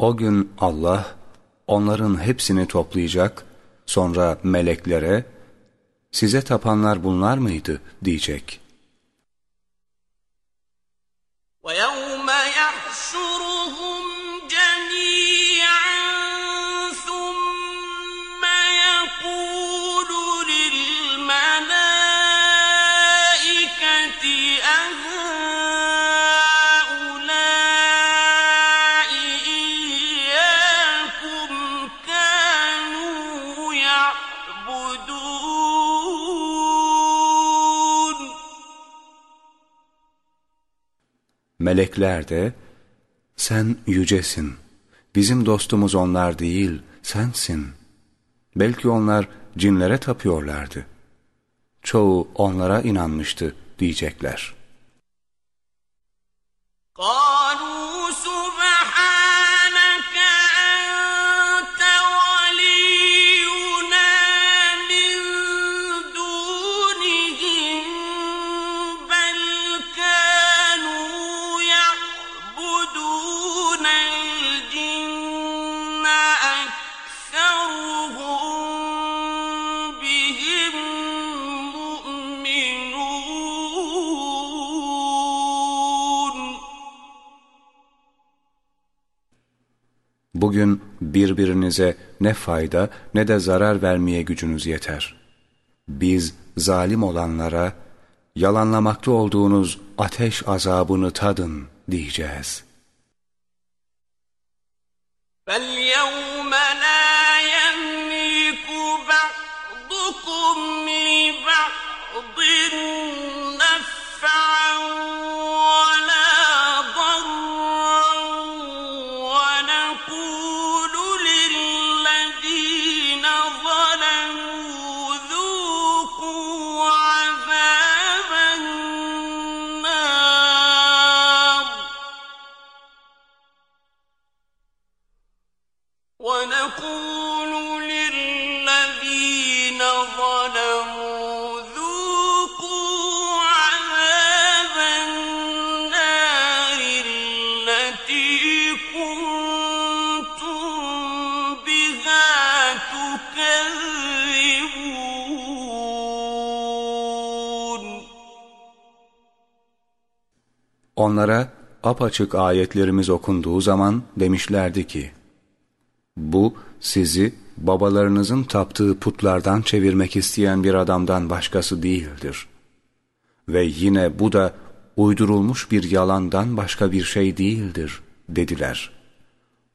O gün Allah onların hepsini toplayacak, sonra meleklere, size tapanlar bunlar mıydı diyecek. melekler de, sen yücesin, bizim dostumuz onlar değil, sensin. Belki onlar cinlere tapıyorlardı. Çoğu onlara inanmıştı diyecekler. Kâ Bugün birbirinize ne fayda ne de zarar vermeye gücünüz yeter. Biz zalim olanlara, yalanlamakta olduğunuz ateş azabını tadın diyeceğiz. فَالْيَوْمَ لَا يَمْلِكُ بَعْضُكُمْ لِبَعْضٍ Onlara apaçık ayetlerimiz okunduğu zaman demişlerdi ki, bu sizi babalarınızın taptığı putlardan çevirmek isteyen bir adamdan başkası değildir. Ve yine bu da uydurulmuş bir yalandan başka bir şey değildir dediler.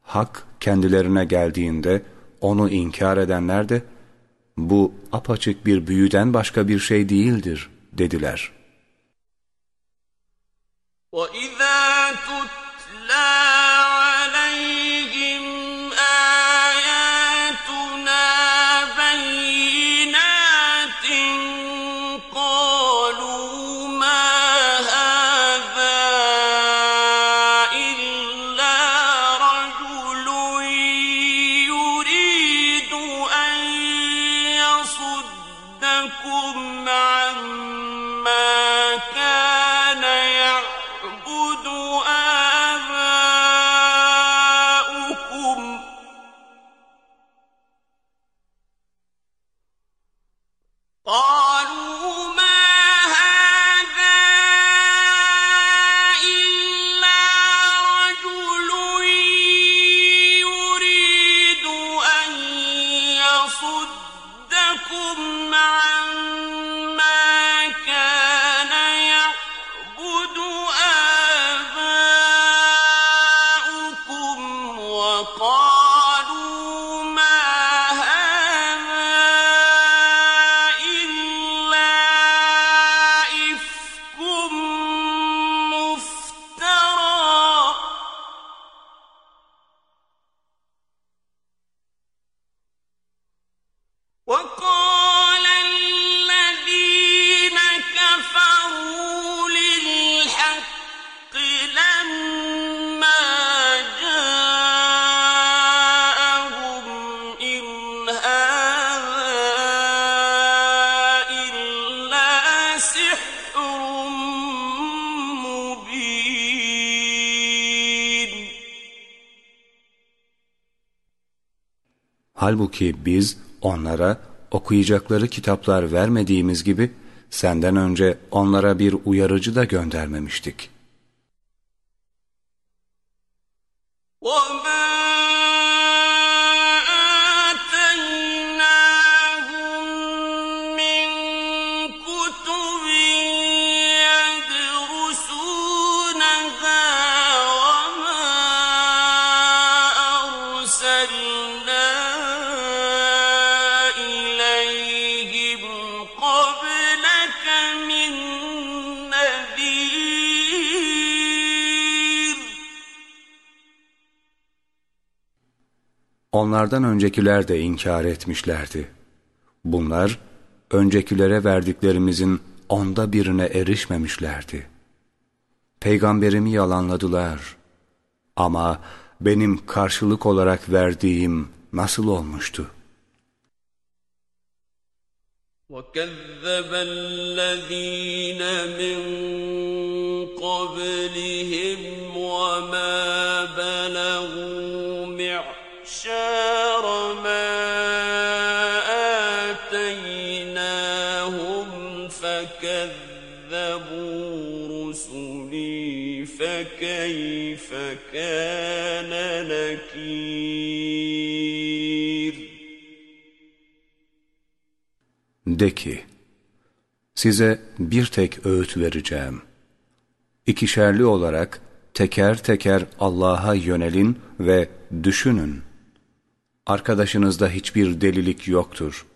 Hak kendilerine geldiğinde onu inkar edenler de bu apaçık bir büyüden başka bir şey değildir dediler. وَإِذَا تُتْلَى Halbuki biz onlara okuyacakları kitaplar vermediğimiz gibi senden önce onlara bir uyarıcı da göndermemiştik. Onlardan öncekiler de inkar etmişlerdi. Bunlar öncekilere verdiklerimizin onda birine erişmemişlerdi. Peygamberimi yalanladılar. Ama benim karşılık olarak verdiğim nasıl olmuştu? وكذب الذين من قبلهم وما كان نكير De ki, size bir tek öğüt vereceğim. İkişerli olarak teker teker Allah'a yönelin ve düşünün. Arkadaşınızda hiçbir delilik yoktur.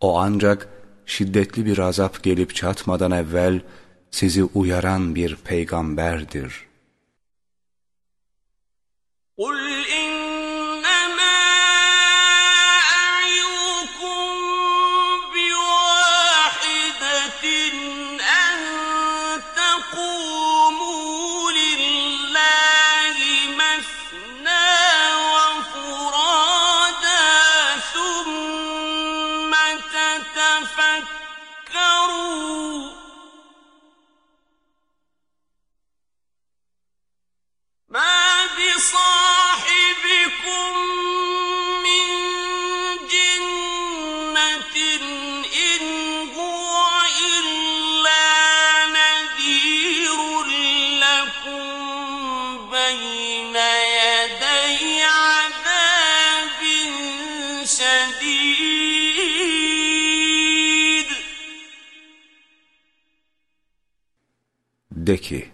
O ancak şiddetli bir azap gelip çatmadan evvel sizi uyaran bir peygamberdir. De ki,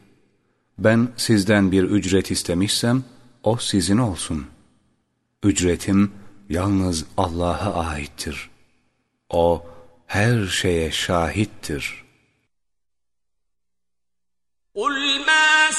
ben sizden bir ücret istemişsem, o sizin olsun. Ücretim yalnız Allah'a aittir. O her şeye şahittir. قُلْ مَا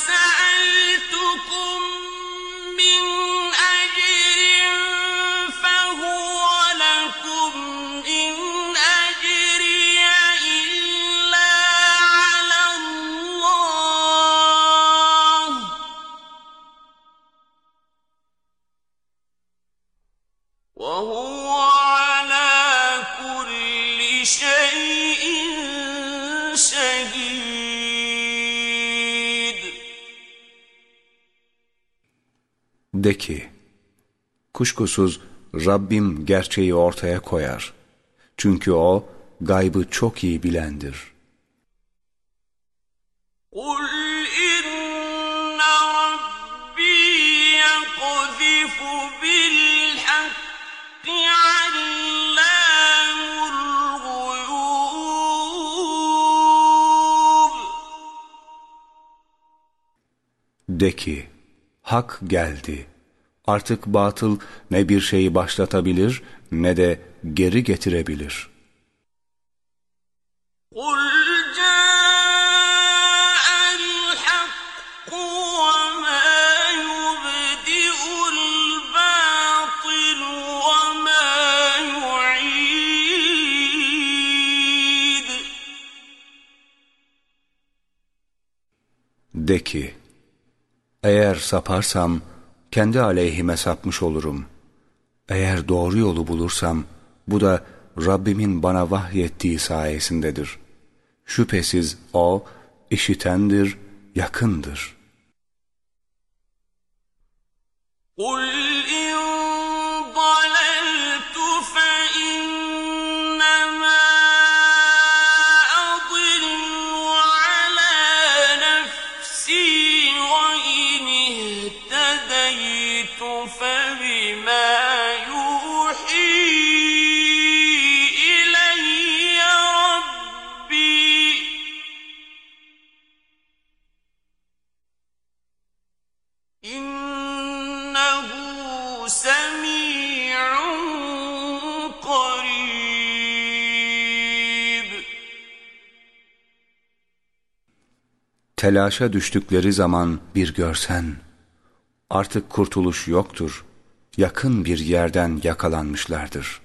De ki, kuşkusuz Rabbim gerçeği ortaya koyar. Çünkü O gaybı çok iyi bilendir. قُلْ إِنَّ رَبِّي يَقْذِفُ بِالْحَقِّ عَلَّامُ الْغُيُوبِ De ki, Hak geldi. Artık batıl ne bir şeyi başlatabilir ne de geri getirebilir. De ki, eğer saparsam kendi aleyhime sapmış olurum. Eğer doğru yolu bulursam bu da Rabbimin bana vahyettiği sayesindedir. Şüphesiz O işitendir, yakındır. قُلْ Telaşa düştükleri zaman bir görsen, artık kurtuluş yoktur, yakın bir yerden yakalanmışlardır.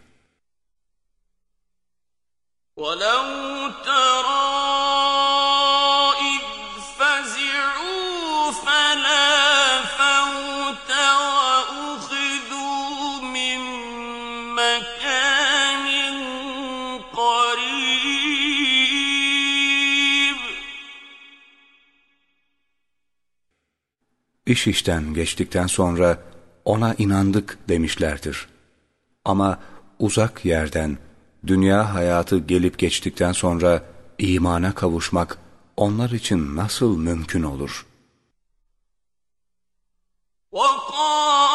وَلَوْ iş işten geçtikten sonra ona inandık demişlerdir. Ama uzak yerden, dünya hayatı gelip geçtikten sonra imana kavuşmak onlar için nasıl mümkün olur? وَقَالَ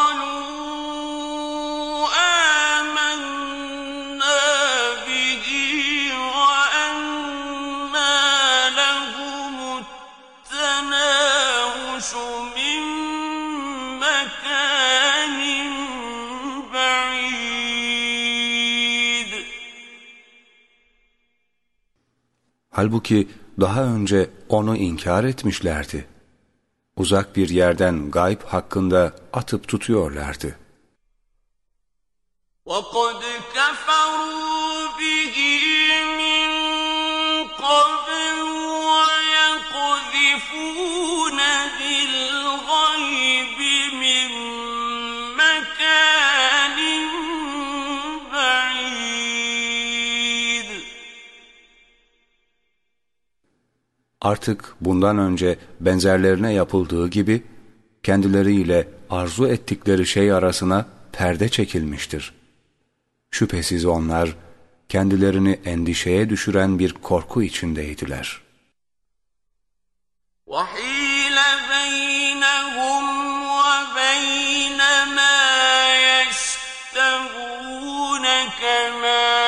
Halbuki daha önce onu inkar etmişlerdi. Uzak bir yerden gayb hakkında atıp tutuyorlardı. وَقَدْ كَفَرُوا بِهِ مِنْ Artık bundan önce benzerlerine yapıldığı gibi kendileriyle arzu ettikleri şey arasına perde çekilmiştir. Şüphesiz onlar kendilerini endişeye düşüren bir korku içindeydiler. وَحِيلَ بَيْنَهُمْ وَبَيْنَ مَا يَشْتَهُونَ كَمَا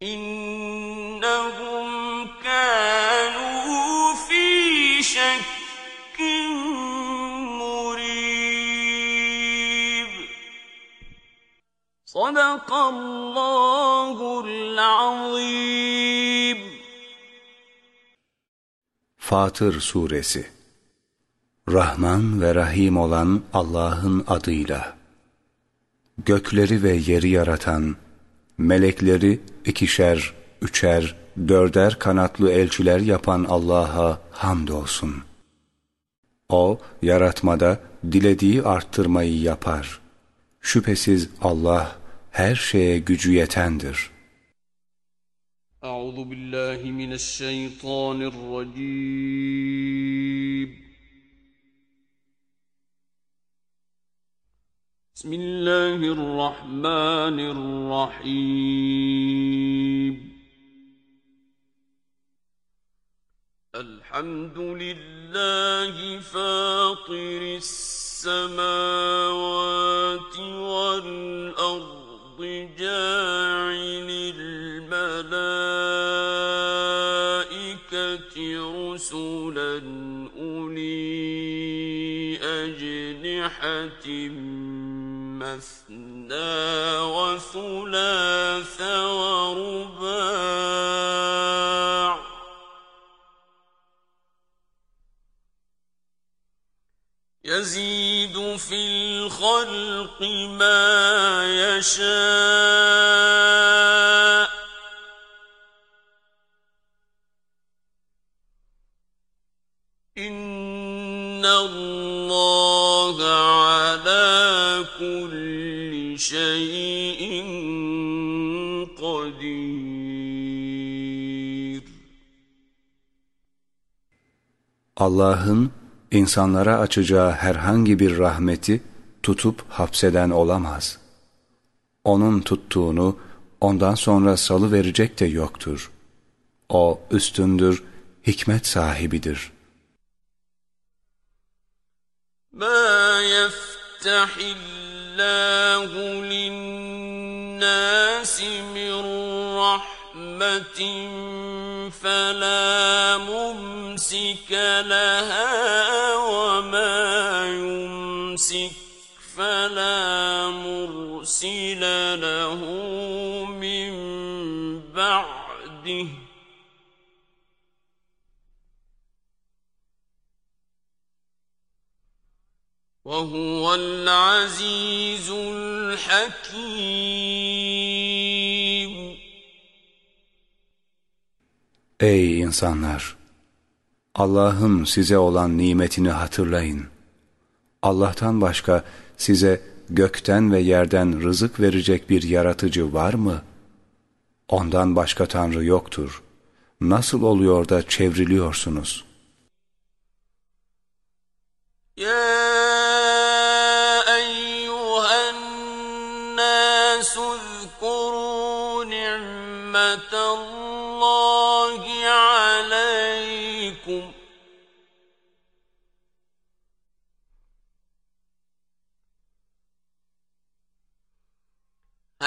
İnnehum kânû fî şekkin murîb. Sadakallâhul azîm. Fatır Suresi Rahman ve Rahim olan Allah'ın adıyla Gökleri ve yeri yaratan melekleri ikişer, üçer, dörder kanatlı elçiler yapan Allah'a hamdolsun. O, yaratmada dilediği arttırmayı yapar. Şüphesiz Allah her şeye gücü yetendir. أعوذ بالله من الشيطان الرجيم بسم الله الرحمن الرحيم. الحمد لله فاطر السماوات والأرض جاعل الملائكة رسلا أولي أجنحة مثنى وثلاث ورباع. يزيد في الخلق ما يشاء. إن شيء قدير Allah'ın insanlara açacağı herhangi bir rahmeti tutup hapseden olamaz. Onun tuttuğunu ondan sonra salı verecek de yoktur. O üstündür, hikmet sahibidir. ما يفتح الله للناس من رحمة فلا ممسك لها وما يمسك فلا مرسل له من وهو العزيز الحكيم Ey insanlar! Allah'ın size olan nimetini hatırlayın. Allah'tan başka size gökten ve yerden rızık verecek bir yaratıcı var mı? Ondan başka Tanrı yoktur. Nasıl oluyor da çevriliyorsunuz? يا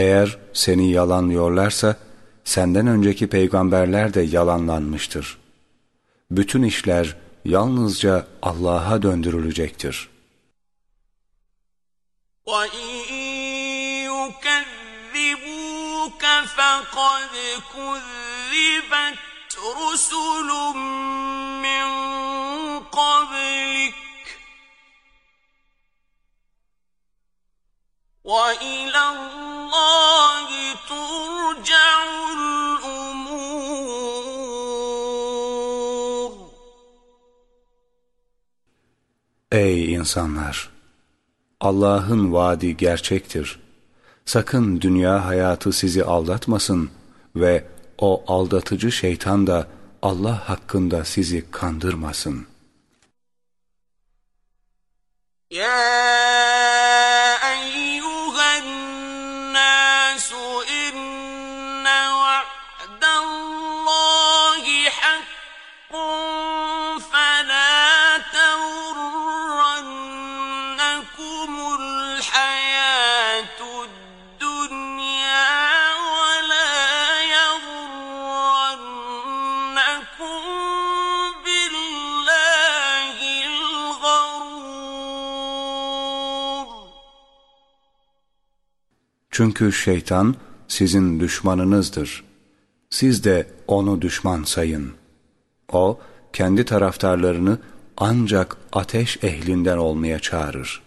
Eğer seni yalanlıyorlarsa, senden önceki peygamberler de yalanlanmıştır. Bütün işler yalnızca Allah'a döndürülecektir. وَإِن يُكَذِّبُوكَ فَقَدْ كُذِّبَتْ رُسُلٌ مِّن قَبْلِكَ وَإِلَى اللَّهِ تُرْجَعُ الْأُمُورُ Ey insanlar! Allah'ın vaadi gerçektir. Sakın dünya hayatı sizi aldatmasın ve o aldatıcı şeytan da Allah hakkında sizi kandırmasın. يا Çünkü şeytan sizin düşmanınızdır. Siz de onu düşman sayın. O, kendi taraftarlarını ancak ateş ehlinden olmaya çağırır.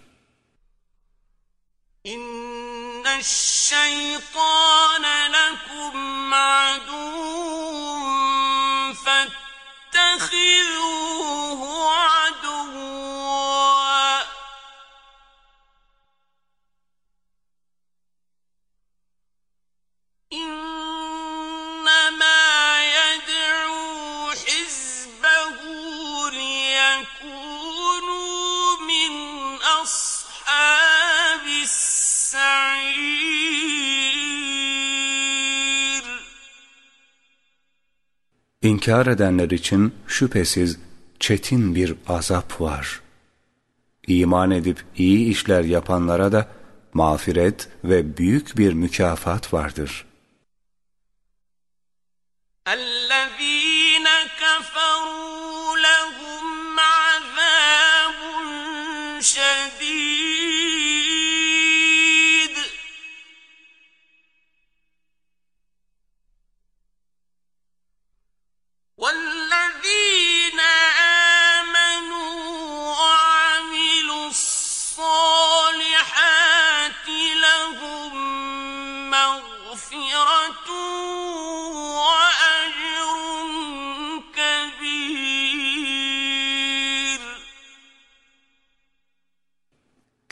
إن الشيطان لكم عدو فاتخذوه İnkar edenler için şüphesiz çetin bir azap var. İman edip iyi işler yapanlara da mağfiret ve büyük bir mükafat vardır. الذي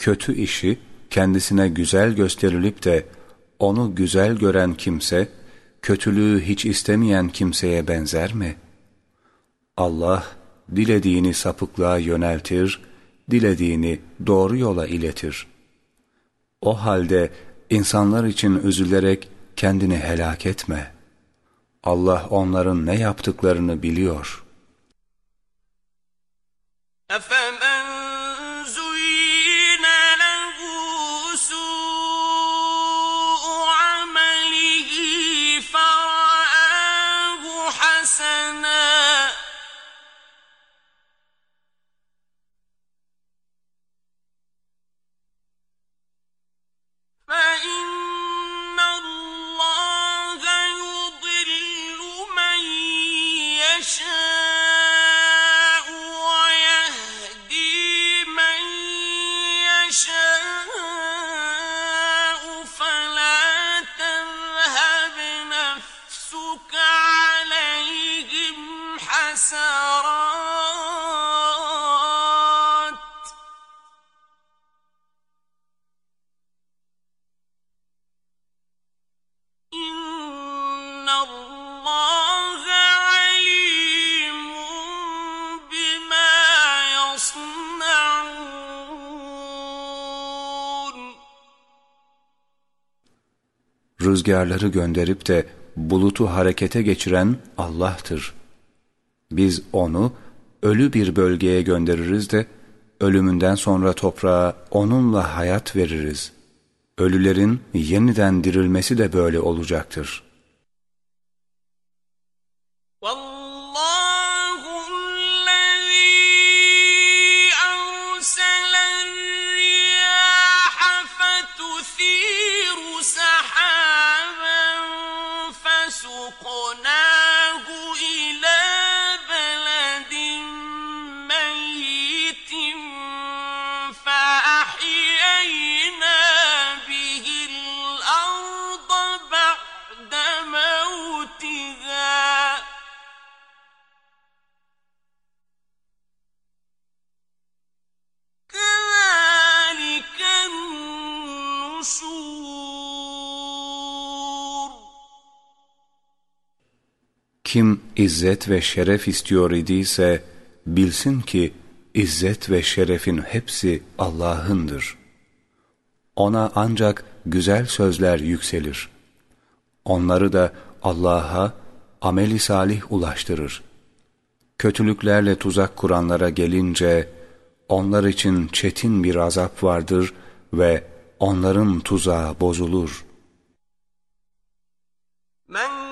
kötü işi kendisine güzel gösterilip de onu güzel gören kimse, kötülüğü hiç istemeyen kimseye benzer mi? Allah, dilediğini sapıklığa yöneltir, dilediğini doğru yola iletir. O halde insanlar için üzülerek kendini helak etme. Allah onların ne yaptıklarını biliyor. Efendim? حسنا. فإن Rüzgarları gönderip de bulutu harekete geçiren Allah'tır. Biz onu ölü bir bölgeye göndeririz de ölümünden sonra toprağa onunla hayat veririz. Ölülerin yeniden dirilmesi de böyle olacaktır. Kim izzet ve şeref istiyor idiyse bilsin ki izzet ve şerefin hepsi Allah'ındır. Ona ancak güzel sözler yükselir. Onları da Allah'a ameli salih ulaştırır. Kötülüklerle tuzak kuranlara gelince onlar için çetin bir azap vardır ve onların tuzağı bozulur. من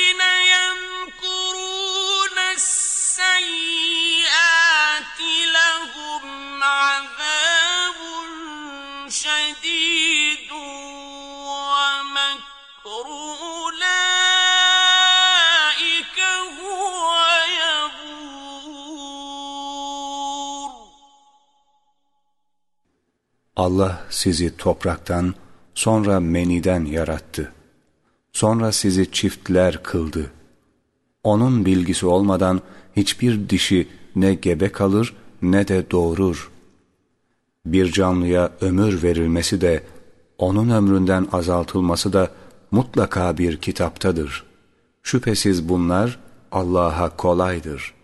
Allah sizi topraktan, sonra meniden yarattı. Sonra sizi çiftler kıldı. Onun bilgisi olmadan hiçbir dişi ne gebe kalır ne de doğurur. Bir canlıya ömür verilmesi de, onun ömründen azaltılması da mutlaka bir kitaptadır. Şüphesiz bunlar Allah'a kolaydır.''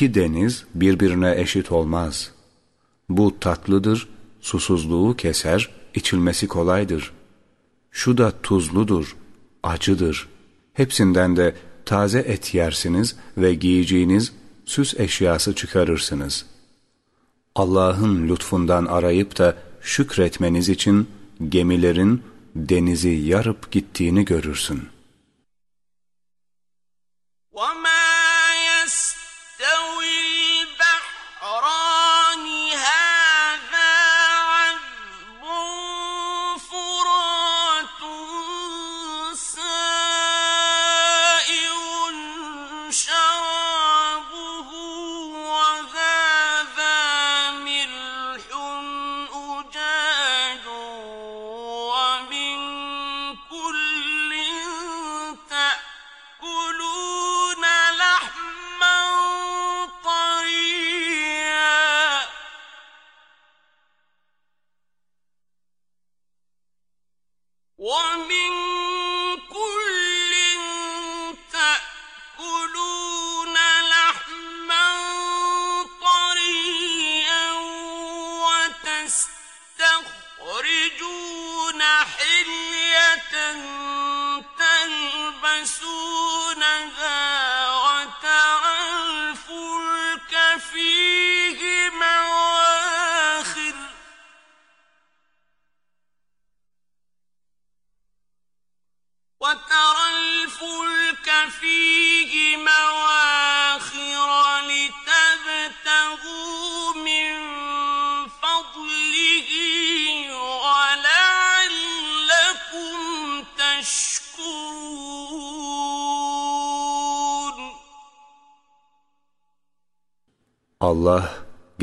İki deniz birbirine eşit olmaz. Bu tatlıdır, susuzluğu keser, içilmesi kolaydır. Şu da tuzludur, acıdır. Hepsinden de taze et yersiniz ve giyeceğiniz süs eşyası çıkarırsınız. Allah'ın lütfundan arayıp da şükretmeniz için gemilerin denizi yarıp gittiğini görürsün.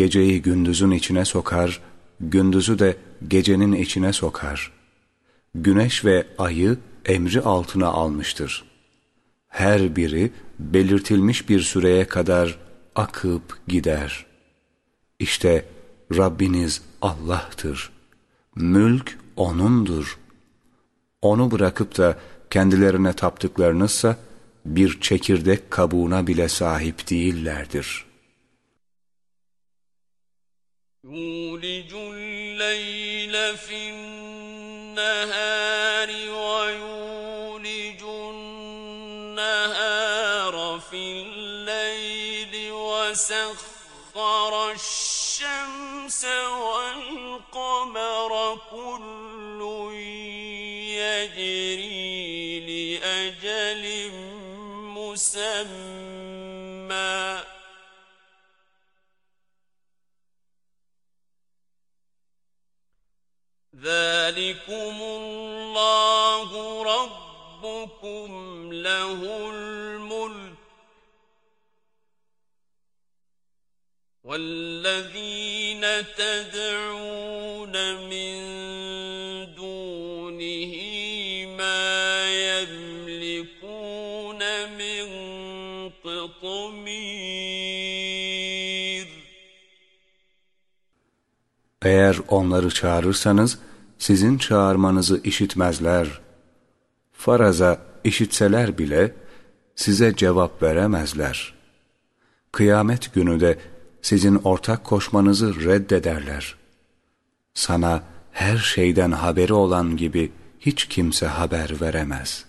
Geceyi gündüzün içine sokar, gündüzü de gecenin içine sokar. Güneş ve ayı emri altına almıştır. Her biri belirtilmiş bir süreye kadar akıp gider. İşte Rabbiniz Allah'tır. Mülk O'nundur. Onu bırakıp da kendilerine taptıklarınızsa bir çekirdek kabuğuna bile sahip değillerdir.'' Onları çağırırsanız sizin çağırmanızı işitmezler. Faraza işitseler bile size cevap veremezler. Kıyamet günü de sizin ortak koşmanızı reddederler. Sana her şeyden haberi olan gibi hiç kimse haber veremez.''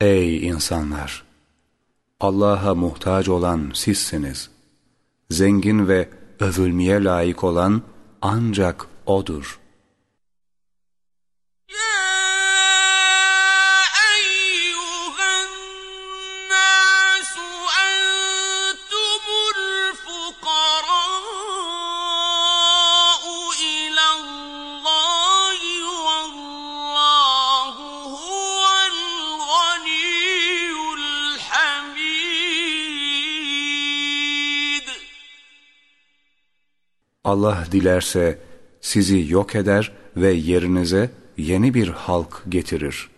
Ey insanlar! Allah'a muhtaç olan sizsiniz. Zengin ve övülmeye layık olan ancak O'dur. Allah dilerse sizi yok eder ve yerinize yeni bir halk getirir.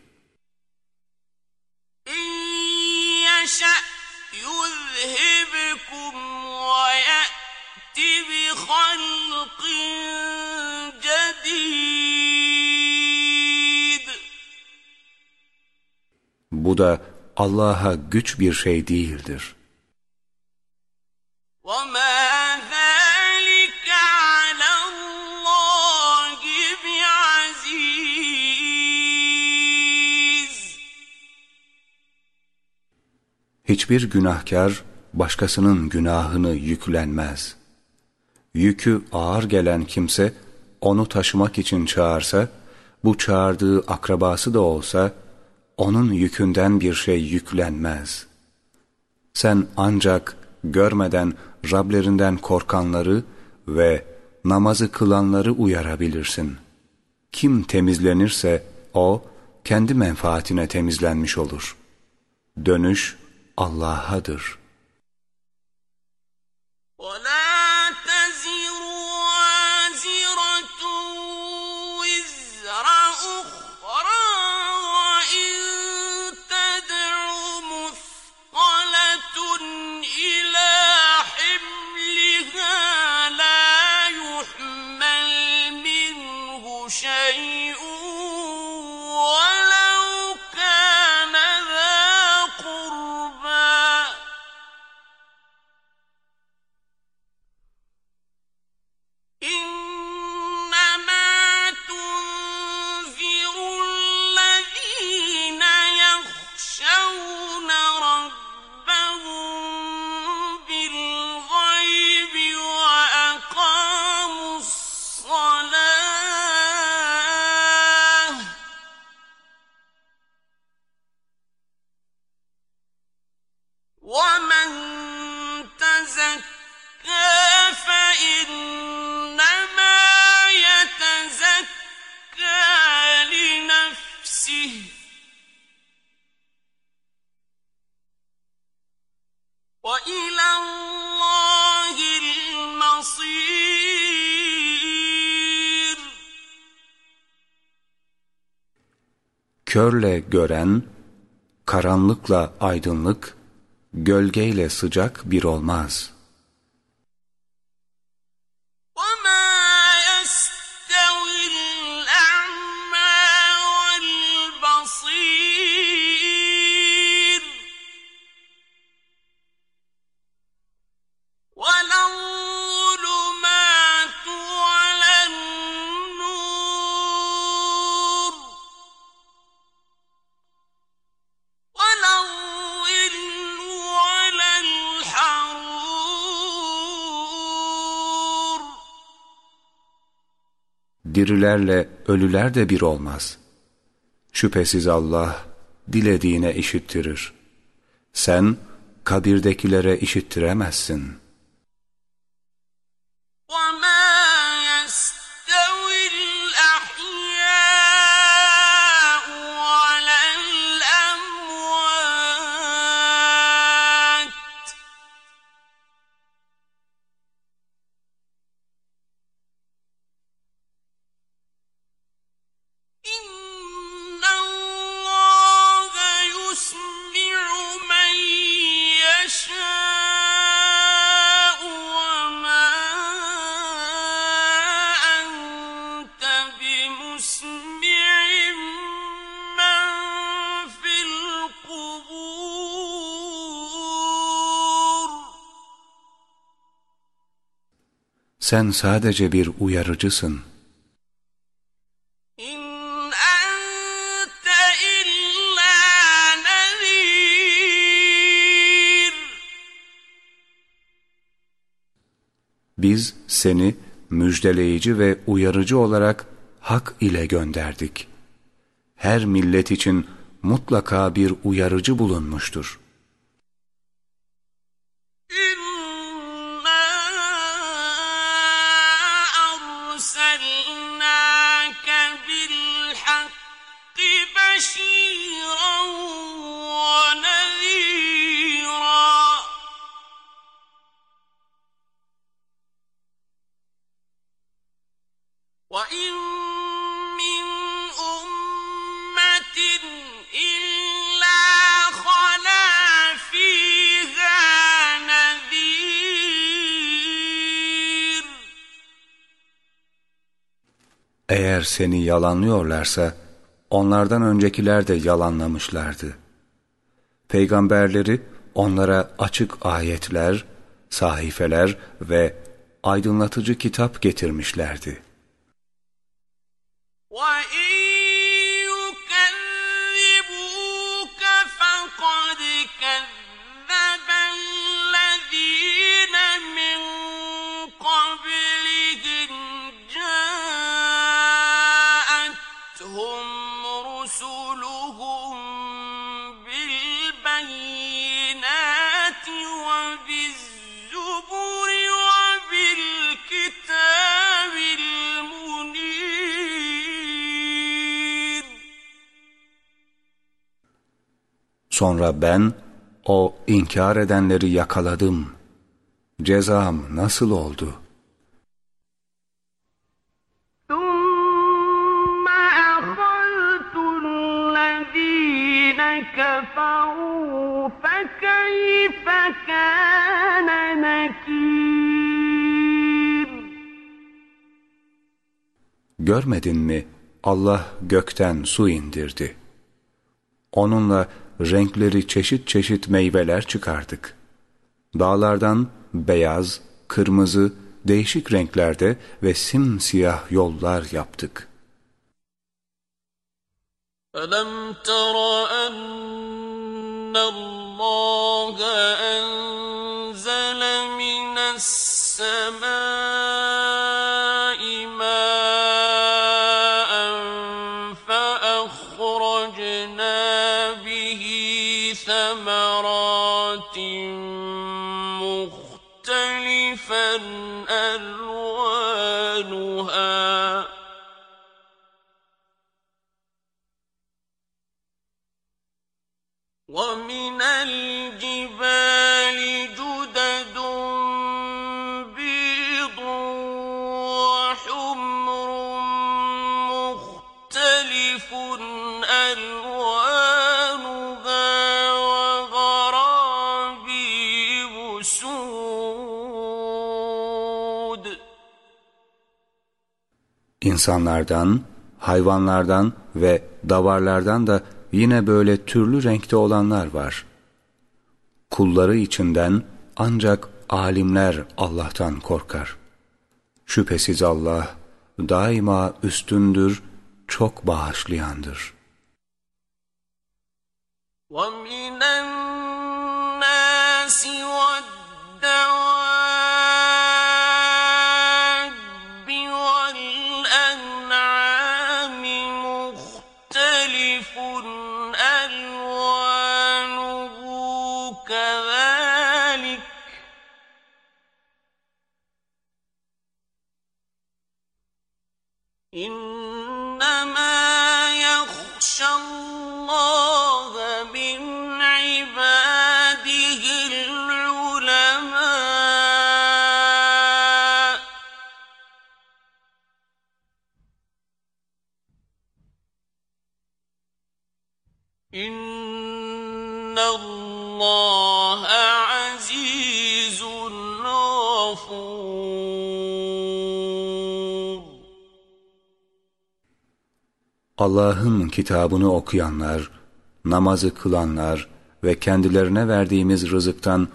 Bu da Allah'a güç bir şey değildir. Hiçbir günahkar başkasının günahını yüklenmez. Yükü ağır gelen kimse onu taşımak için çağırsa, bu çağırdığı akrabası da olsa, onun yükünden bir şey yüklenmez. Sen ancak görmeden Rablerinden korkanları ve namazı kılanları uyarabilirsin. Kim temizlenirse o kendi menfaatine temizlenmiş olur. Dönüş Allah'adır. ولا Körle gören, karanlıkla aydınlık, gölgeyle sıcak bir olmaz. Dirilerle ölüler de bir olmaz. Şüphesiz Allah dilediğine işittirir. Sen kabirdekilere işittiremezsin. Sen sadece bir uyarıcısın.'' Biz seni müjdeleyici ve uyarıcı olarak hak ile gönderdik. Her millet için mutlaka bir uyarıcı bulunmuştur. seni yalanlıyorlarsa onlardan öncekiler de yalanlamışlardı. Peygamberleri onlara açık ayetler, sahifeler ve aydınlatıcı kitap getirmişlerdi. وإن Sonra ben o inkar edenleri yakaladım. Cezam nasıl oldu? ثم أخذت الذين كفروا فكيف كان نكير Görmedin mi Allah gökten su indirdi. Onunla renkleri çeşit çeşit meyveler çıkardık. Dağlardan beyaz, kırmızı, değişik renklerde ve simsiyah yollar yaptık. ألم تر أن الله أنزل من السماء ومن الجبال جدد بيض وحمر مختلف ألوانها وغرابيب سود İnsanlardan, hayvanlardan ve davarlardan da yine böyle türlü renkte olanlar var. Kulları içinden ancak alimler Allah'tan korkar. Şüphesiz Allah daima üstündür, çok bağışlayandır. ومن إنما يخشى الله من عباده العلماء. إن الله Allah'ın kitabını okuyanlar, namazı kılanlar ve kendilerine verdiğimiz rızıktan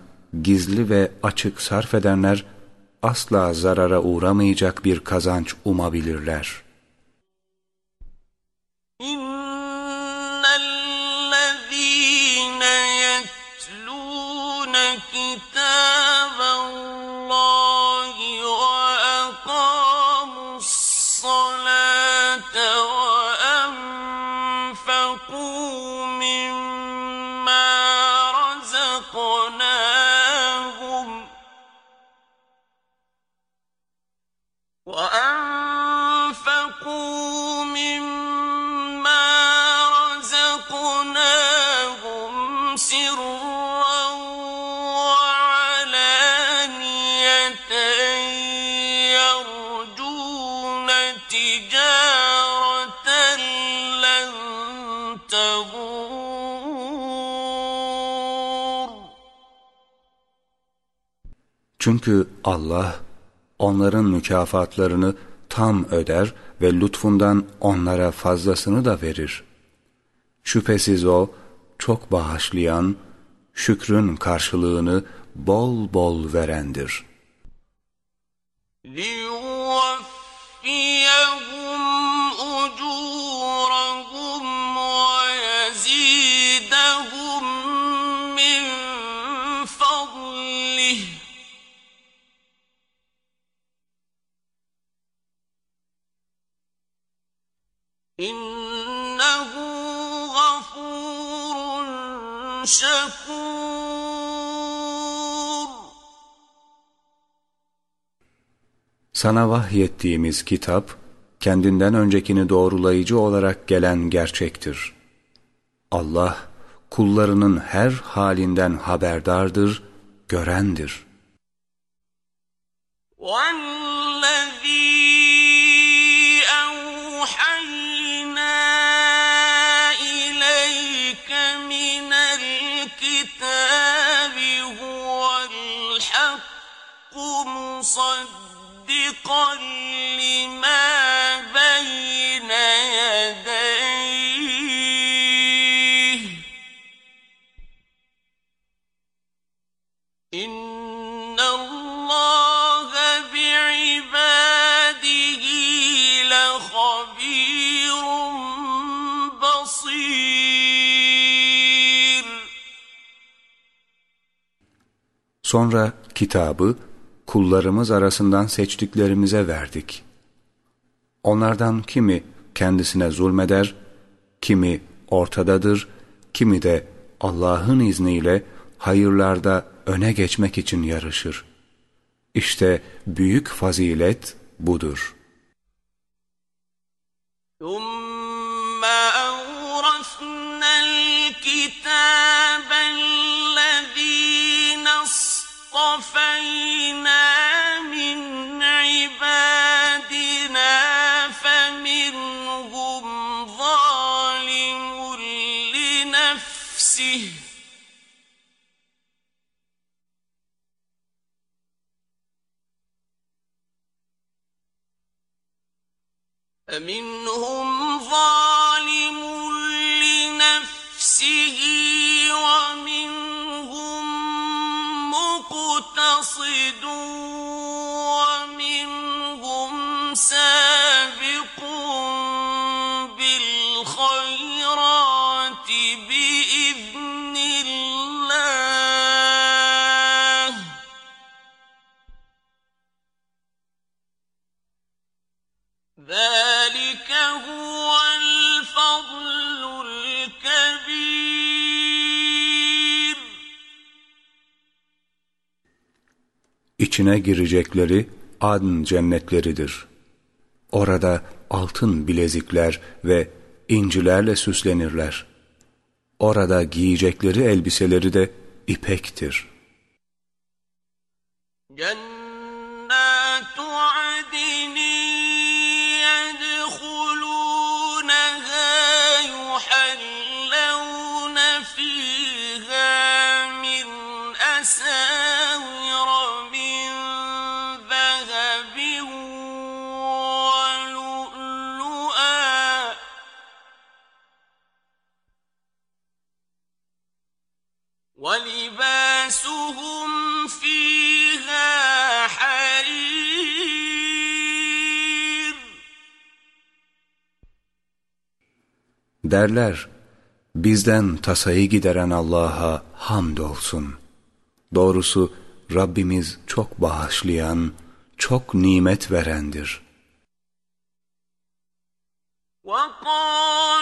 gizli ve açık sarf edenler asla zarara uğramayacak bir kazanç umabilirler. Çünkü Allah onların mükafatlarını tam öder ve lütfundan onlara fazlasını da verir. Şüphesiz O çok bağışlayan, şükrün karşılığını bol bol verendir. ليوفيهم إنه غفور شكور Sana vahyettiğimiz kitap, kendinden öncekini doğrulayıcı olarak gelen gerçektir. Allah, kullarının her halinden haberdardır, görendir. والذي مصدقا لما بين يديه إن الله بعباده لخبير بصير Sonra kitabı kullarımız arasından seçtiklerimize verdik. Onlardan kimi kendisine zulmeder, kimi ortadadır, kimi de Allah'ın izniyle hayırlarda öne geçmek için yarışır. İşte büyük fazilet budur. ثم اصطفينا من عبادنا فمنهم ظالم لنفسه. فمنهم ظالم لنفسه ومنهم ومنهم سابق بالخيرات بإذن الله. ذلك هو الفضل الكبير. içine girecekleri adn cennetleridir. Orada altın bilezikler ve incilerle süslenirler. Orada giyecekleri elbiseleri de ipektir. Cennet Derler, bizden tasayı gideren Allah'a hamdolsun. Doğrusu Rabbimiz çok bağışlayan, çok nimet verendir. وقالوا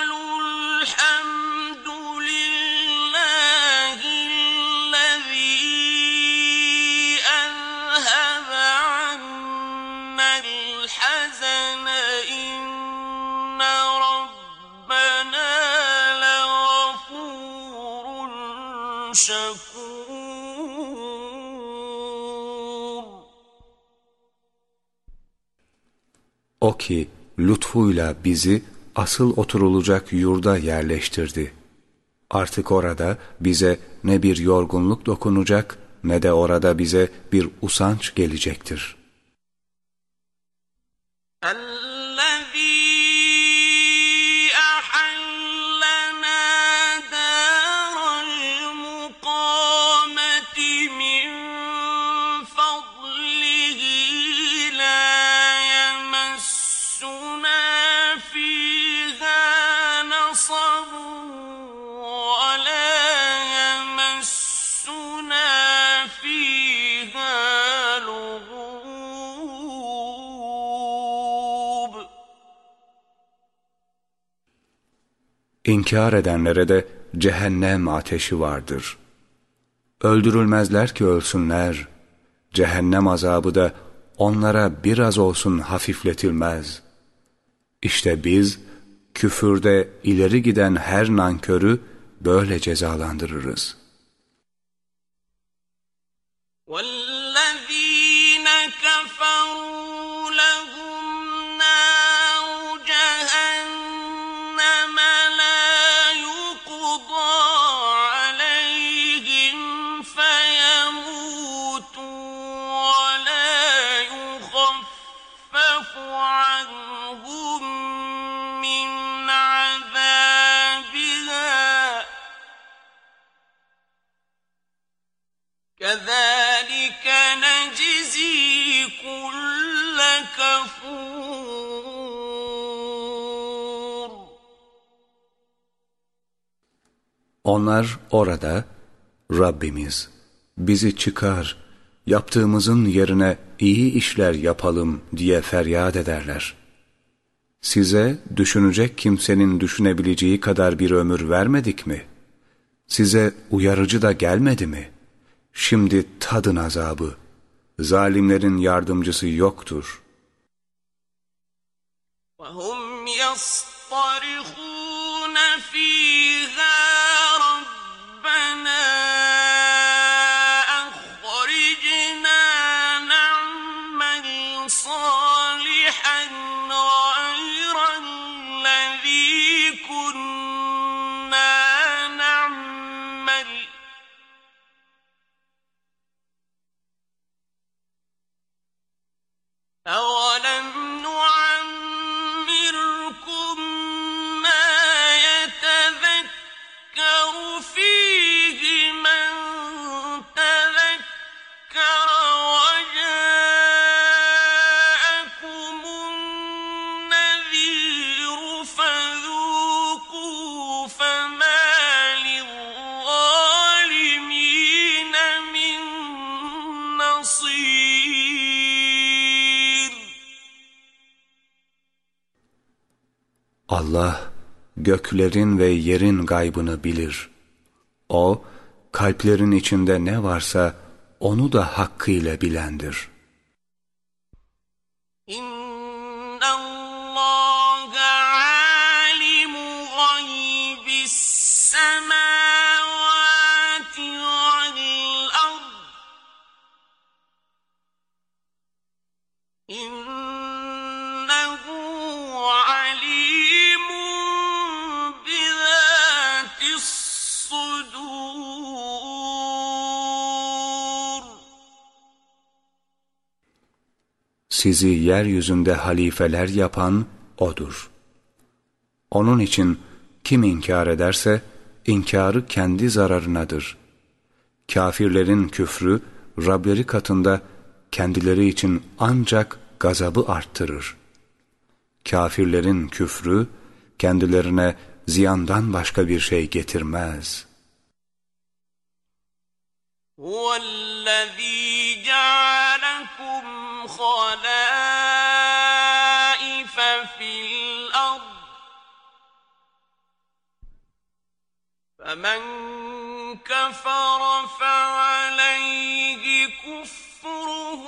O ki lütfuyla bizi asıl oturulacak yurda yerleştirdi. Artık orada bize ne bir yorgunluk dokunacak ne de orada bize bir usanç gelecektir. İnkar edenlere de cehennem ateşi vardır. Öldürülmezler ki ölsünler. Cehennem azabı da onlara biraz olsun hafifletilmez. İşte biz küfürde ileri giden her nankörü böyle cezalandırırız. وَالَّذ۪ينَ Onlar orada Rabbimiz bizi çıkar, yaptığımızın yerine iyi işler yapalım diye feryat ederler. Size düşünecek kimsenin düşünebileceği kadar bir ömür vermedik mi? Size uyarıcı da gelmedi mi? Şimdi tadın azabı. Zalimlerin yardımcısı yoktur. وهم يصطرخون فيها ربنا أخرجنا نعمل صالحا غير الذي كنا نعمل. أولم نعمل Allah göklerin ve yerin gaybını bilir. O, kalplerin içinde ne varsa onu da hakkıyla bilendir. sizi yeryüzünde halifeler yapan O'dur. Onun için kim inkar ederse, inkarı kendi zararınadır. Kafirlerin küfrü, Rableri katında kendileri için ancak gazabı arttırır. Kafirlerin küfrü, kendilerine ziyandan başka bir şey getirmez. هُوَ الَّذ۪ي جَعَلَكُمْ خلائف في الأرض. فمن كفر فعليه كفره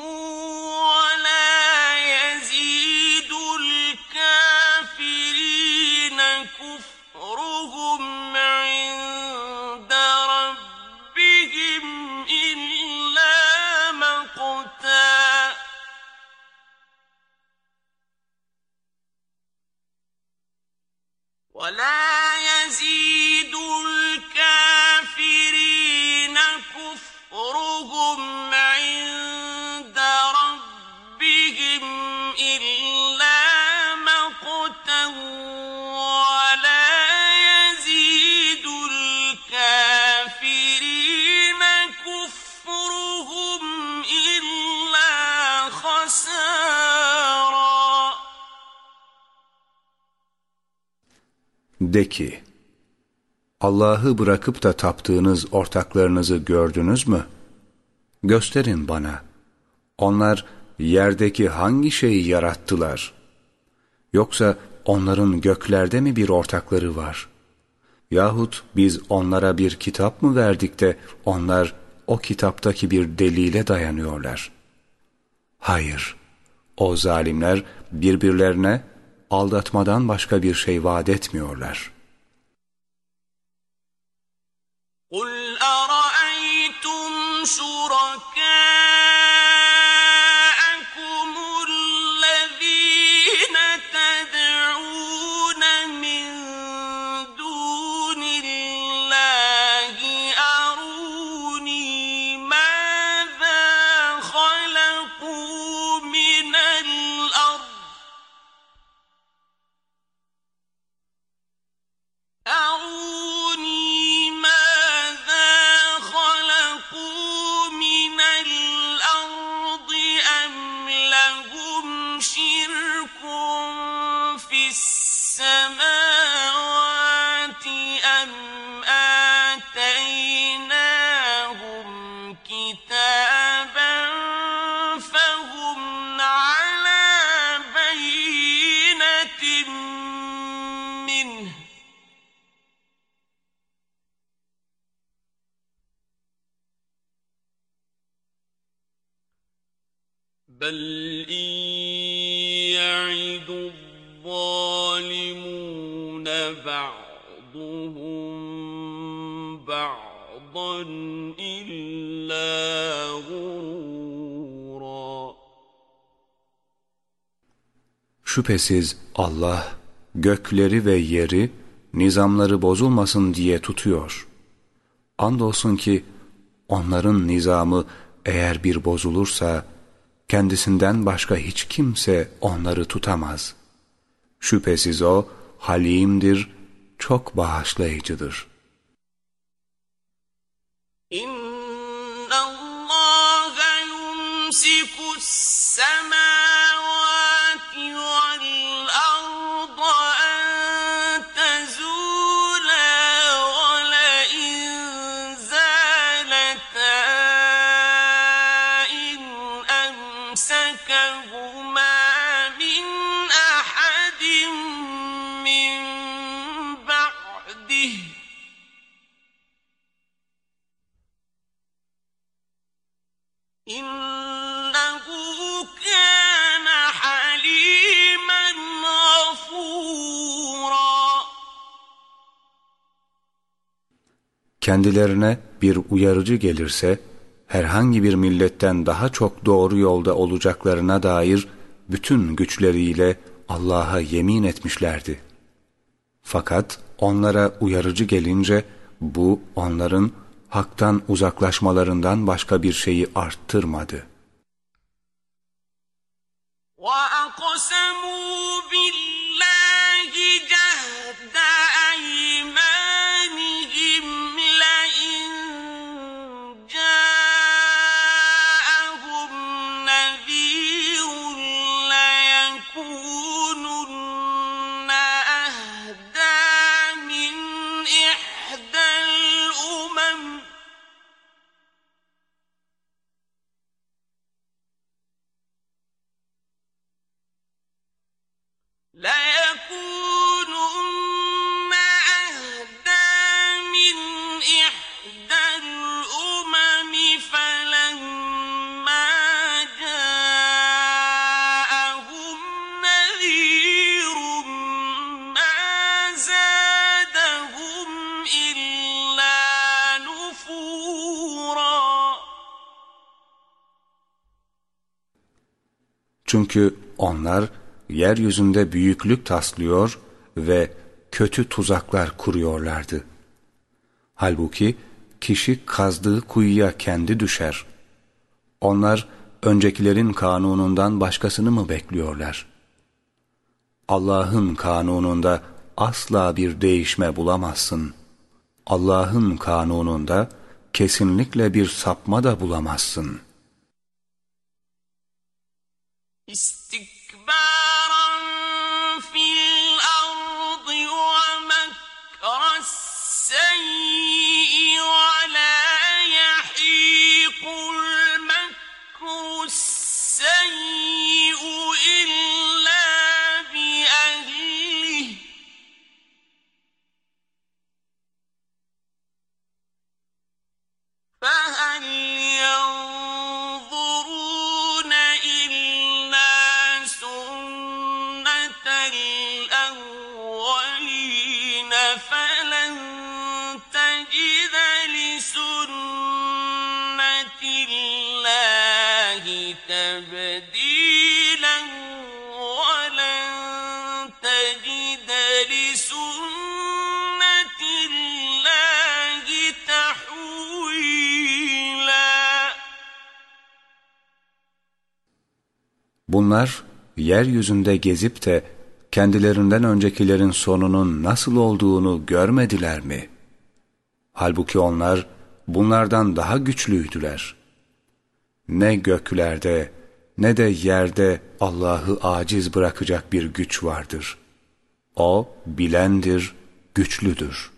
ولا يزيد الكافرين De ki, Allah'ı bırakıp da taptığınız ortaklarınızı gördünüz mü? Gösterin bana. Onlar yerdeki hangi şeyi yarattılar? Yoksa onların göklerde mi bir ortakları var? Yahut biz onlara bir kitap mı verdik de onlar o kitaptaki bir delile dayanıyorlar? Hayır, o zalimler birbirlerine aldatmadan başka bir şey vaat etmiyorlar. قل بل إن يعد الظالمون بعضهم بعضا إلا غرورا Şüphesiz Allah gökleri ve yeri nizamları bozulmasın diye tutuyor. Andolsun ki onların nizamı eğer bir bozulursa kendisinden başka hiç kimse onları tutamaz. Şüphesiz o halimdir, çok bağışlayıcıdır. İnna Allah yumsiku semavat Kendilerine bir uyarıcı gelirse, herhangi bir milletten daha çok doğru yolda olacaklarına dair bütün güçleriyle Allah'a yemin etmişlerdi. Fakat onlara uyarıcı gelince, bu onların haktan uzaklaşmalarından başka bir şeyi arttırmadı. وأقسموا بالله Çünkü onlar yeryüzünde büyüklük taslıyor ve kötü tuzaklar kuruyorlardı. Halbuki kişi kazdığı kuyuya kendi düşer. Onlar öncekilerin kanunundan başkasını mı bekliyorlar? Allah'ın kanununda asla bir değişme bulamazsın. Allah'ın kanununda kesinlikle bir sapma da bulamazsın. is Bunlar yeryüzünde gezip de kendilerinden öncekilerin sonunun nasıl olduğunu görmediler mi? Halbuki onlar bunlardan daha güçlüydüler. Ne göklerde ne de yerde Allah'ı aciz bırakacak bir güç vardır. O bilendir, güçlüdür.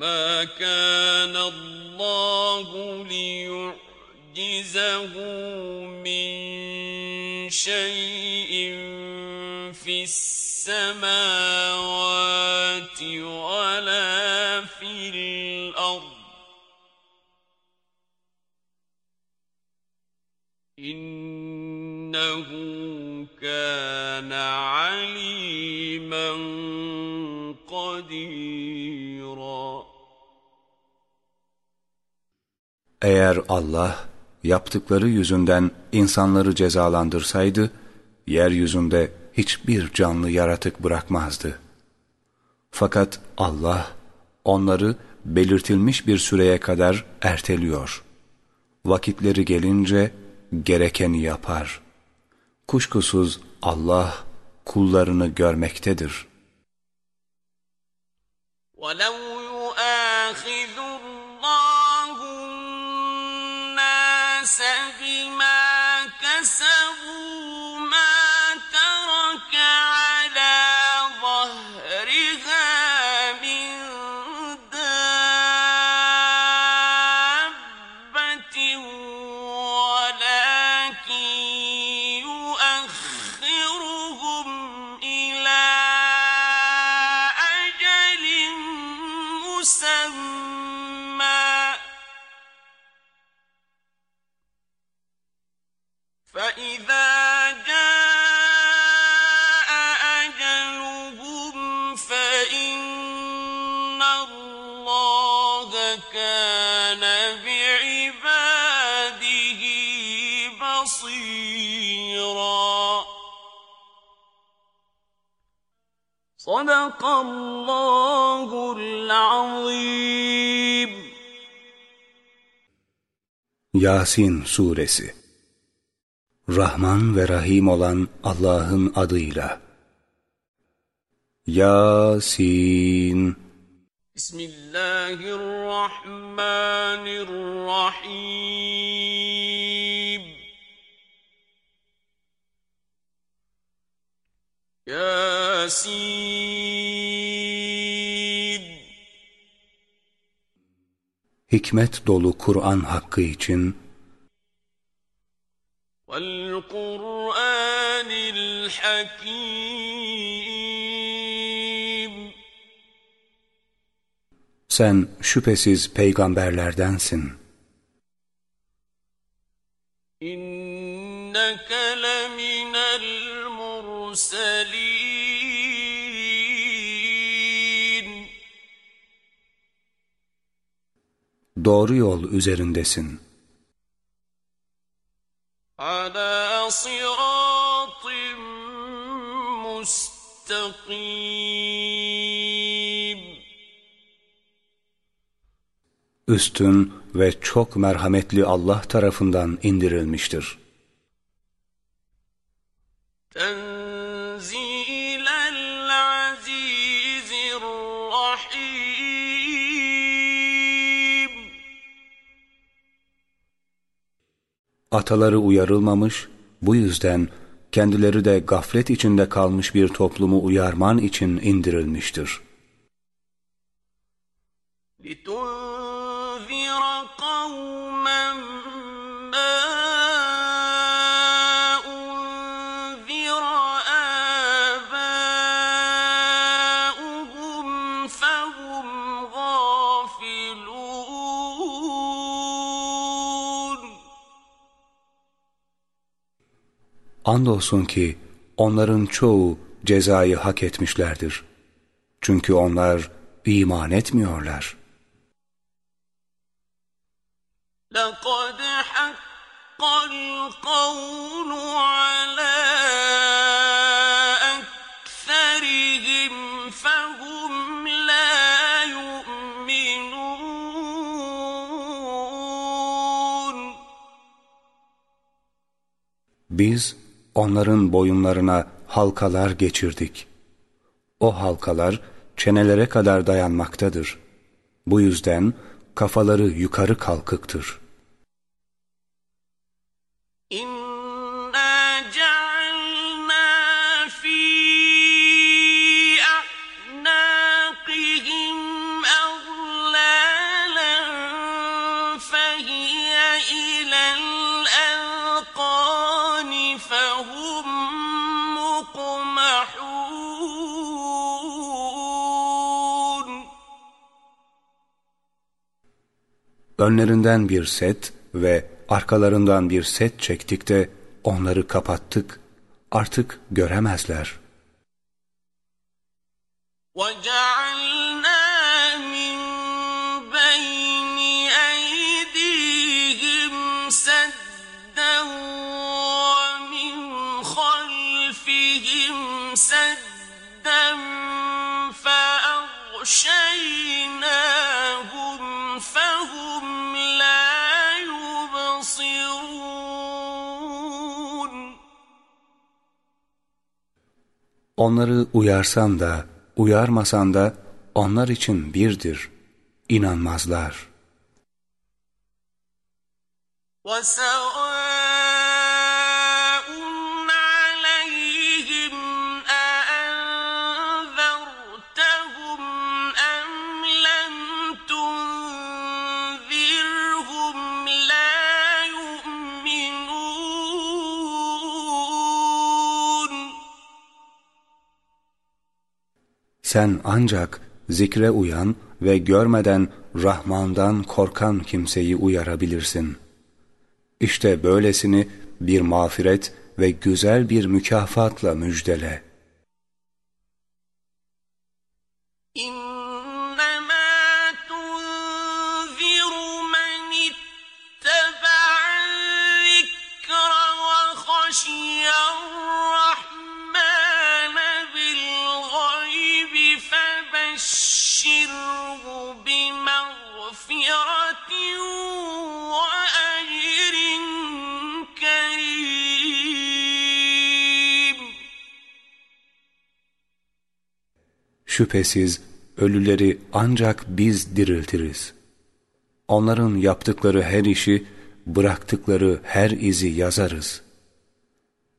وما كان الله ليعجزه من شيء في السماوات ولا في الأرض. إنه كان عليما قديرا Eğer Allah yaptıkları yüzünden insanları cezalandırsaydı, yeryüzünde hiçbir canlı yaratık bırakmazdı. Fakat Allah onları belirtilmiş bir süreye kadar erteliyor. Vakitleri gelince gerekeni yapar. Kuşkusuz Allah kullarını görmektedir. ولو Yasin Suresi. Rahman ve Rahim olan Allah'ın adıyla. Yasin. Bismillahirrahmanirrahim. Yasin Hikmet dolu Kur'an hakkı için Sen şüphesiz peygamberlerdensin. İnneke Doğru yol üzerindesin. Ala sıratim mustakim. üstün ve çok merhametli Allah tarafından indirilmiştir. Ataları uyarılmamış, bu yüzden kendileri de gaflet içinde kalmış bir toplumu uyarman için indirilmiştir. Andolsun ki onların çoğu cezayı hak etmişlerdir. Çünkü onlar iman etmiyorlar. لَقَدْ حَقَّ الْقَوْلُ عَلَى أَكْثَرِهِمْ فَهُمْ لَا يُؤْمِنُونَ Biz onların boyunlarına halkalar geçirdik. O halkalar çenelere kadar dayanmaktadır. Bu yüzden kafaları yukarı kalkıktır. Önlerinden bir set ve arkalarından bir set çektik de onları kapattık. Artık göremezler. وَجَعَلْنَا Onları uyarsan da, uyarmasan da onlar için birdir. İnanmazlar. وَسَوَاءٌ Sen ancak zikre uyan ve görmeden Rahman'dan korkan kimseyi uyarabilirsin. İşte böylesini bir mağfiret ve güzel bir mükafatla müjdele. İn فَبَشِّرْهُ بِمَغْفِرَةٍ وَأَجْرٍ كَرِيمٍ Şüphesiz ölüleri ancak biz diriltiriz. Onların yaptıkları her işi, bıraktıkları her izi yazarız.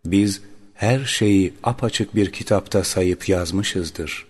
Biz her şeyi apaçık bir kitapta sayıp yazmışızdır.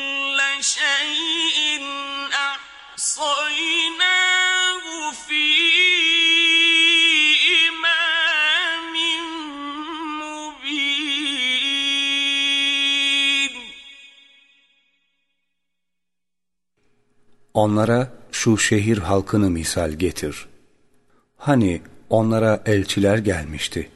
Onlara şu şehir halkını misal getir. Hani onlara elçiler gelmişti.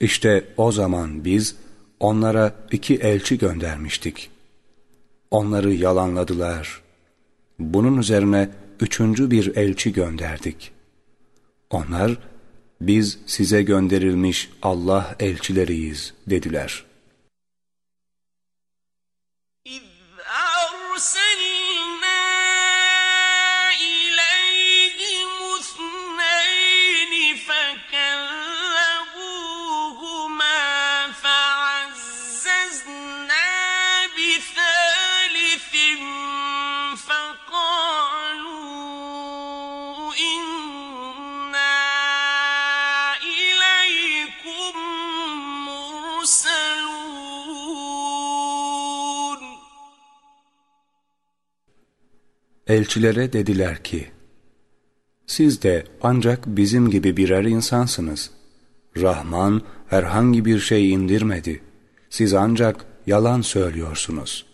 İşte o zaman biz onlara iki elçi göndermiştik. Onları yalanladılar. Bunun üzerine üçüncü bir elçi gönderdik. Onlar, biz size gönderilmiş Allah elçileriyiz dediler. إذ Elçilere dediler ki, siz de ancak bizim gibi birer insansınız. Rahman herhangi bir şey indirmedi. Siz ancak yalan söylüyorsunuz.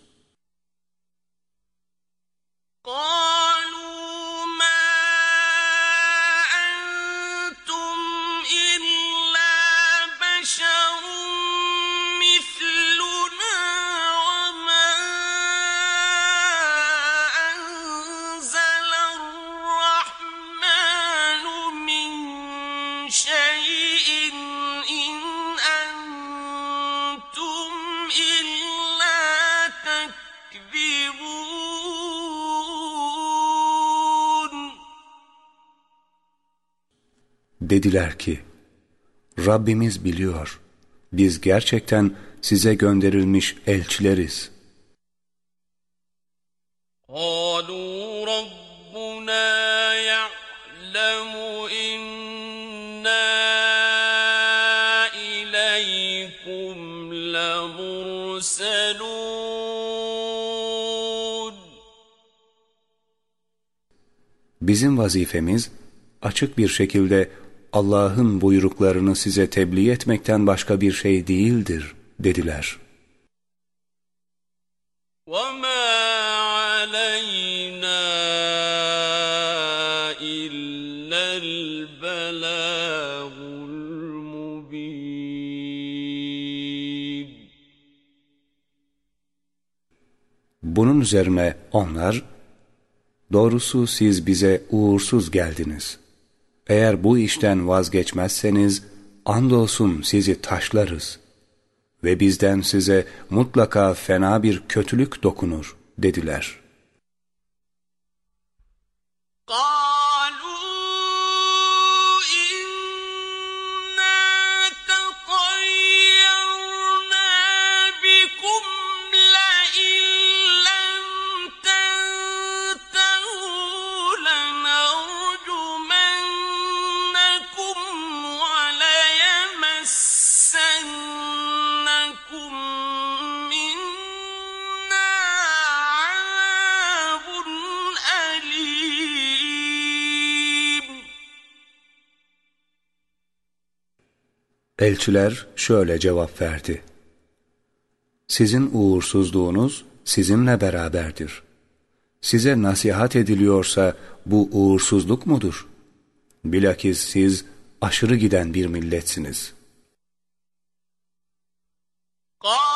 Dediler ki, Rabbimiz biliyor, biz gerçekten size gönderilmiş elçileriz. قالوا ربنا يعلم إنا إليكم لمرسلون Bizim vazifemiz açık bir şekilde Allah'ın buyruklarını size tebliğ etmekten başka bir şey değildir dediler. وما علينا إلا البلاغ المبين Bunun üzerine onlar, doğrusu siz bize uğursuz geldiniz. Eğer bu işten vazgeçmezseniz, andolsun sizi taşlarız. Ve bizden size mutlaka fena bir kötülük dokunur, dediler. قالوا Elçiler şöyle cevap verdi. Sizin uğursuzluğunuz sizinle beraberdir. Size nasihat ediliyorsa bu uğursuzluk mudur? Bilakis siz aşırı giden bir milletsiniz. Kâ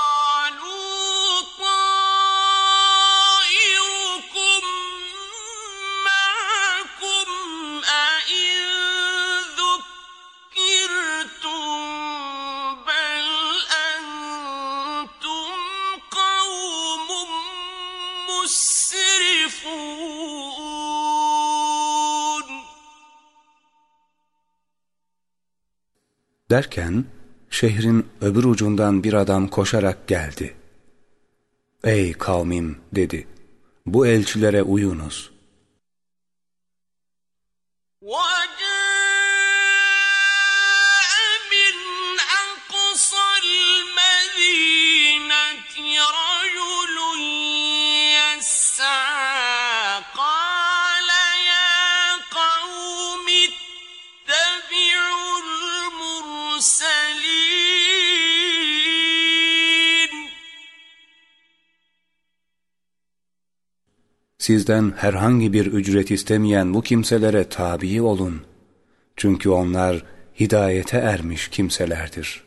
Derken şehrin öbür ucundan bir adam koşarak geldi. Ey kavmim dedi. Bu elçilere uyunuz. What? Sizden herhangi bir ücret istemeyen bu kimselere tabi olun. Çünkü onlar hidayete ermiş kimselerdir.''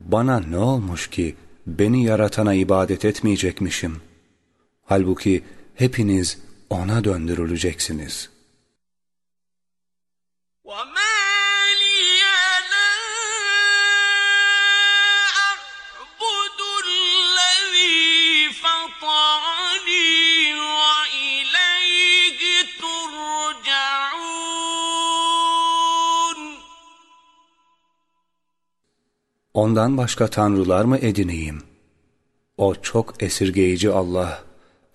Bana ne olmuş ki beni yaratana ibadet etmeyecekmişim? Halbuki hepiniz ona döndürüleceksiniz. وَمَا Ondan başka tanrılar mı edineyim? O çok esirgeyici Allah.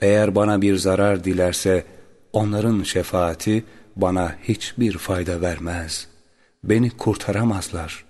Eğer bana bir zarar dilerse onların şefaati bana hiçbir fayda vermez. Beni kurtaramazlar.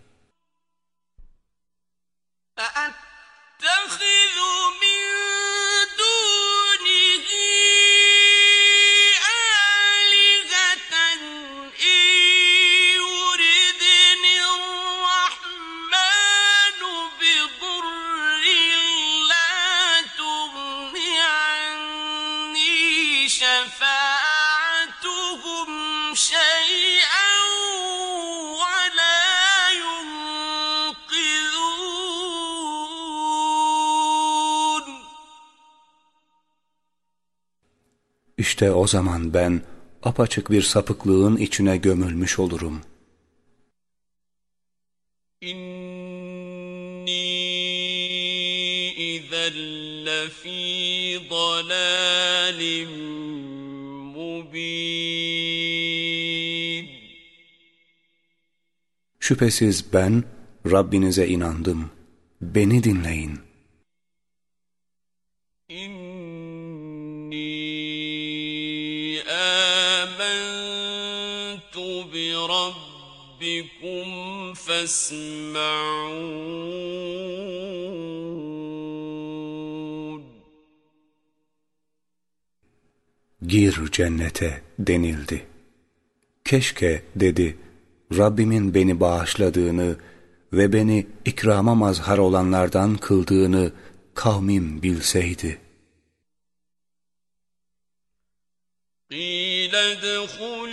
İşte o zaman ben apaçık bir sapıklığın içine gömülmüş olurum. İnni izen lefî dalâlim mubîn. Şüphesiz ben Rabbinize inandım. Beni dinleyin. ربكم فاسمعون Gir cennete denildi. Keşke dedi Rabbimin beni bağışladığını ve beni ikrama mazhar olanlardan kıldığını kavmim bilseydi. قِيلَ ادْخُلِ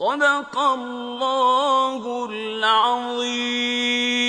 صدق الله العظيم.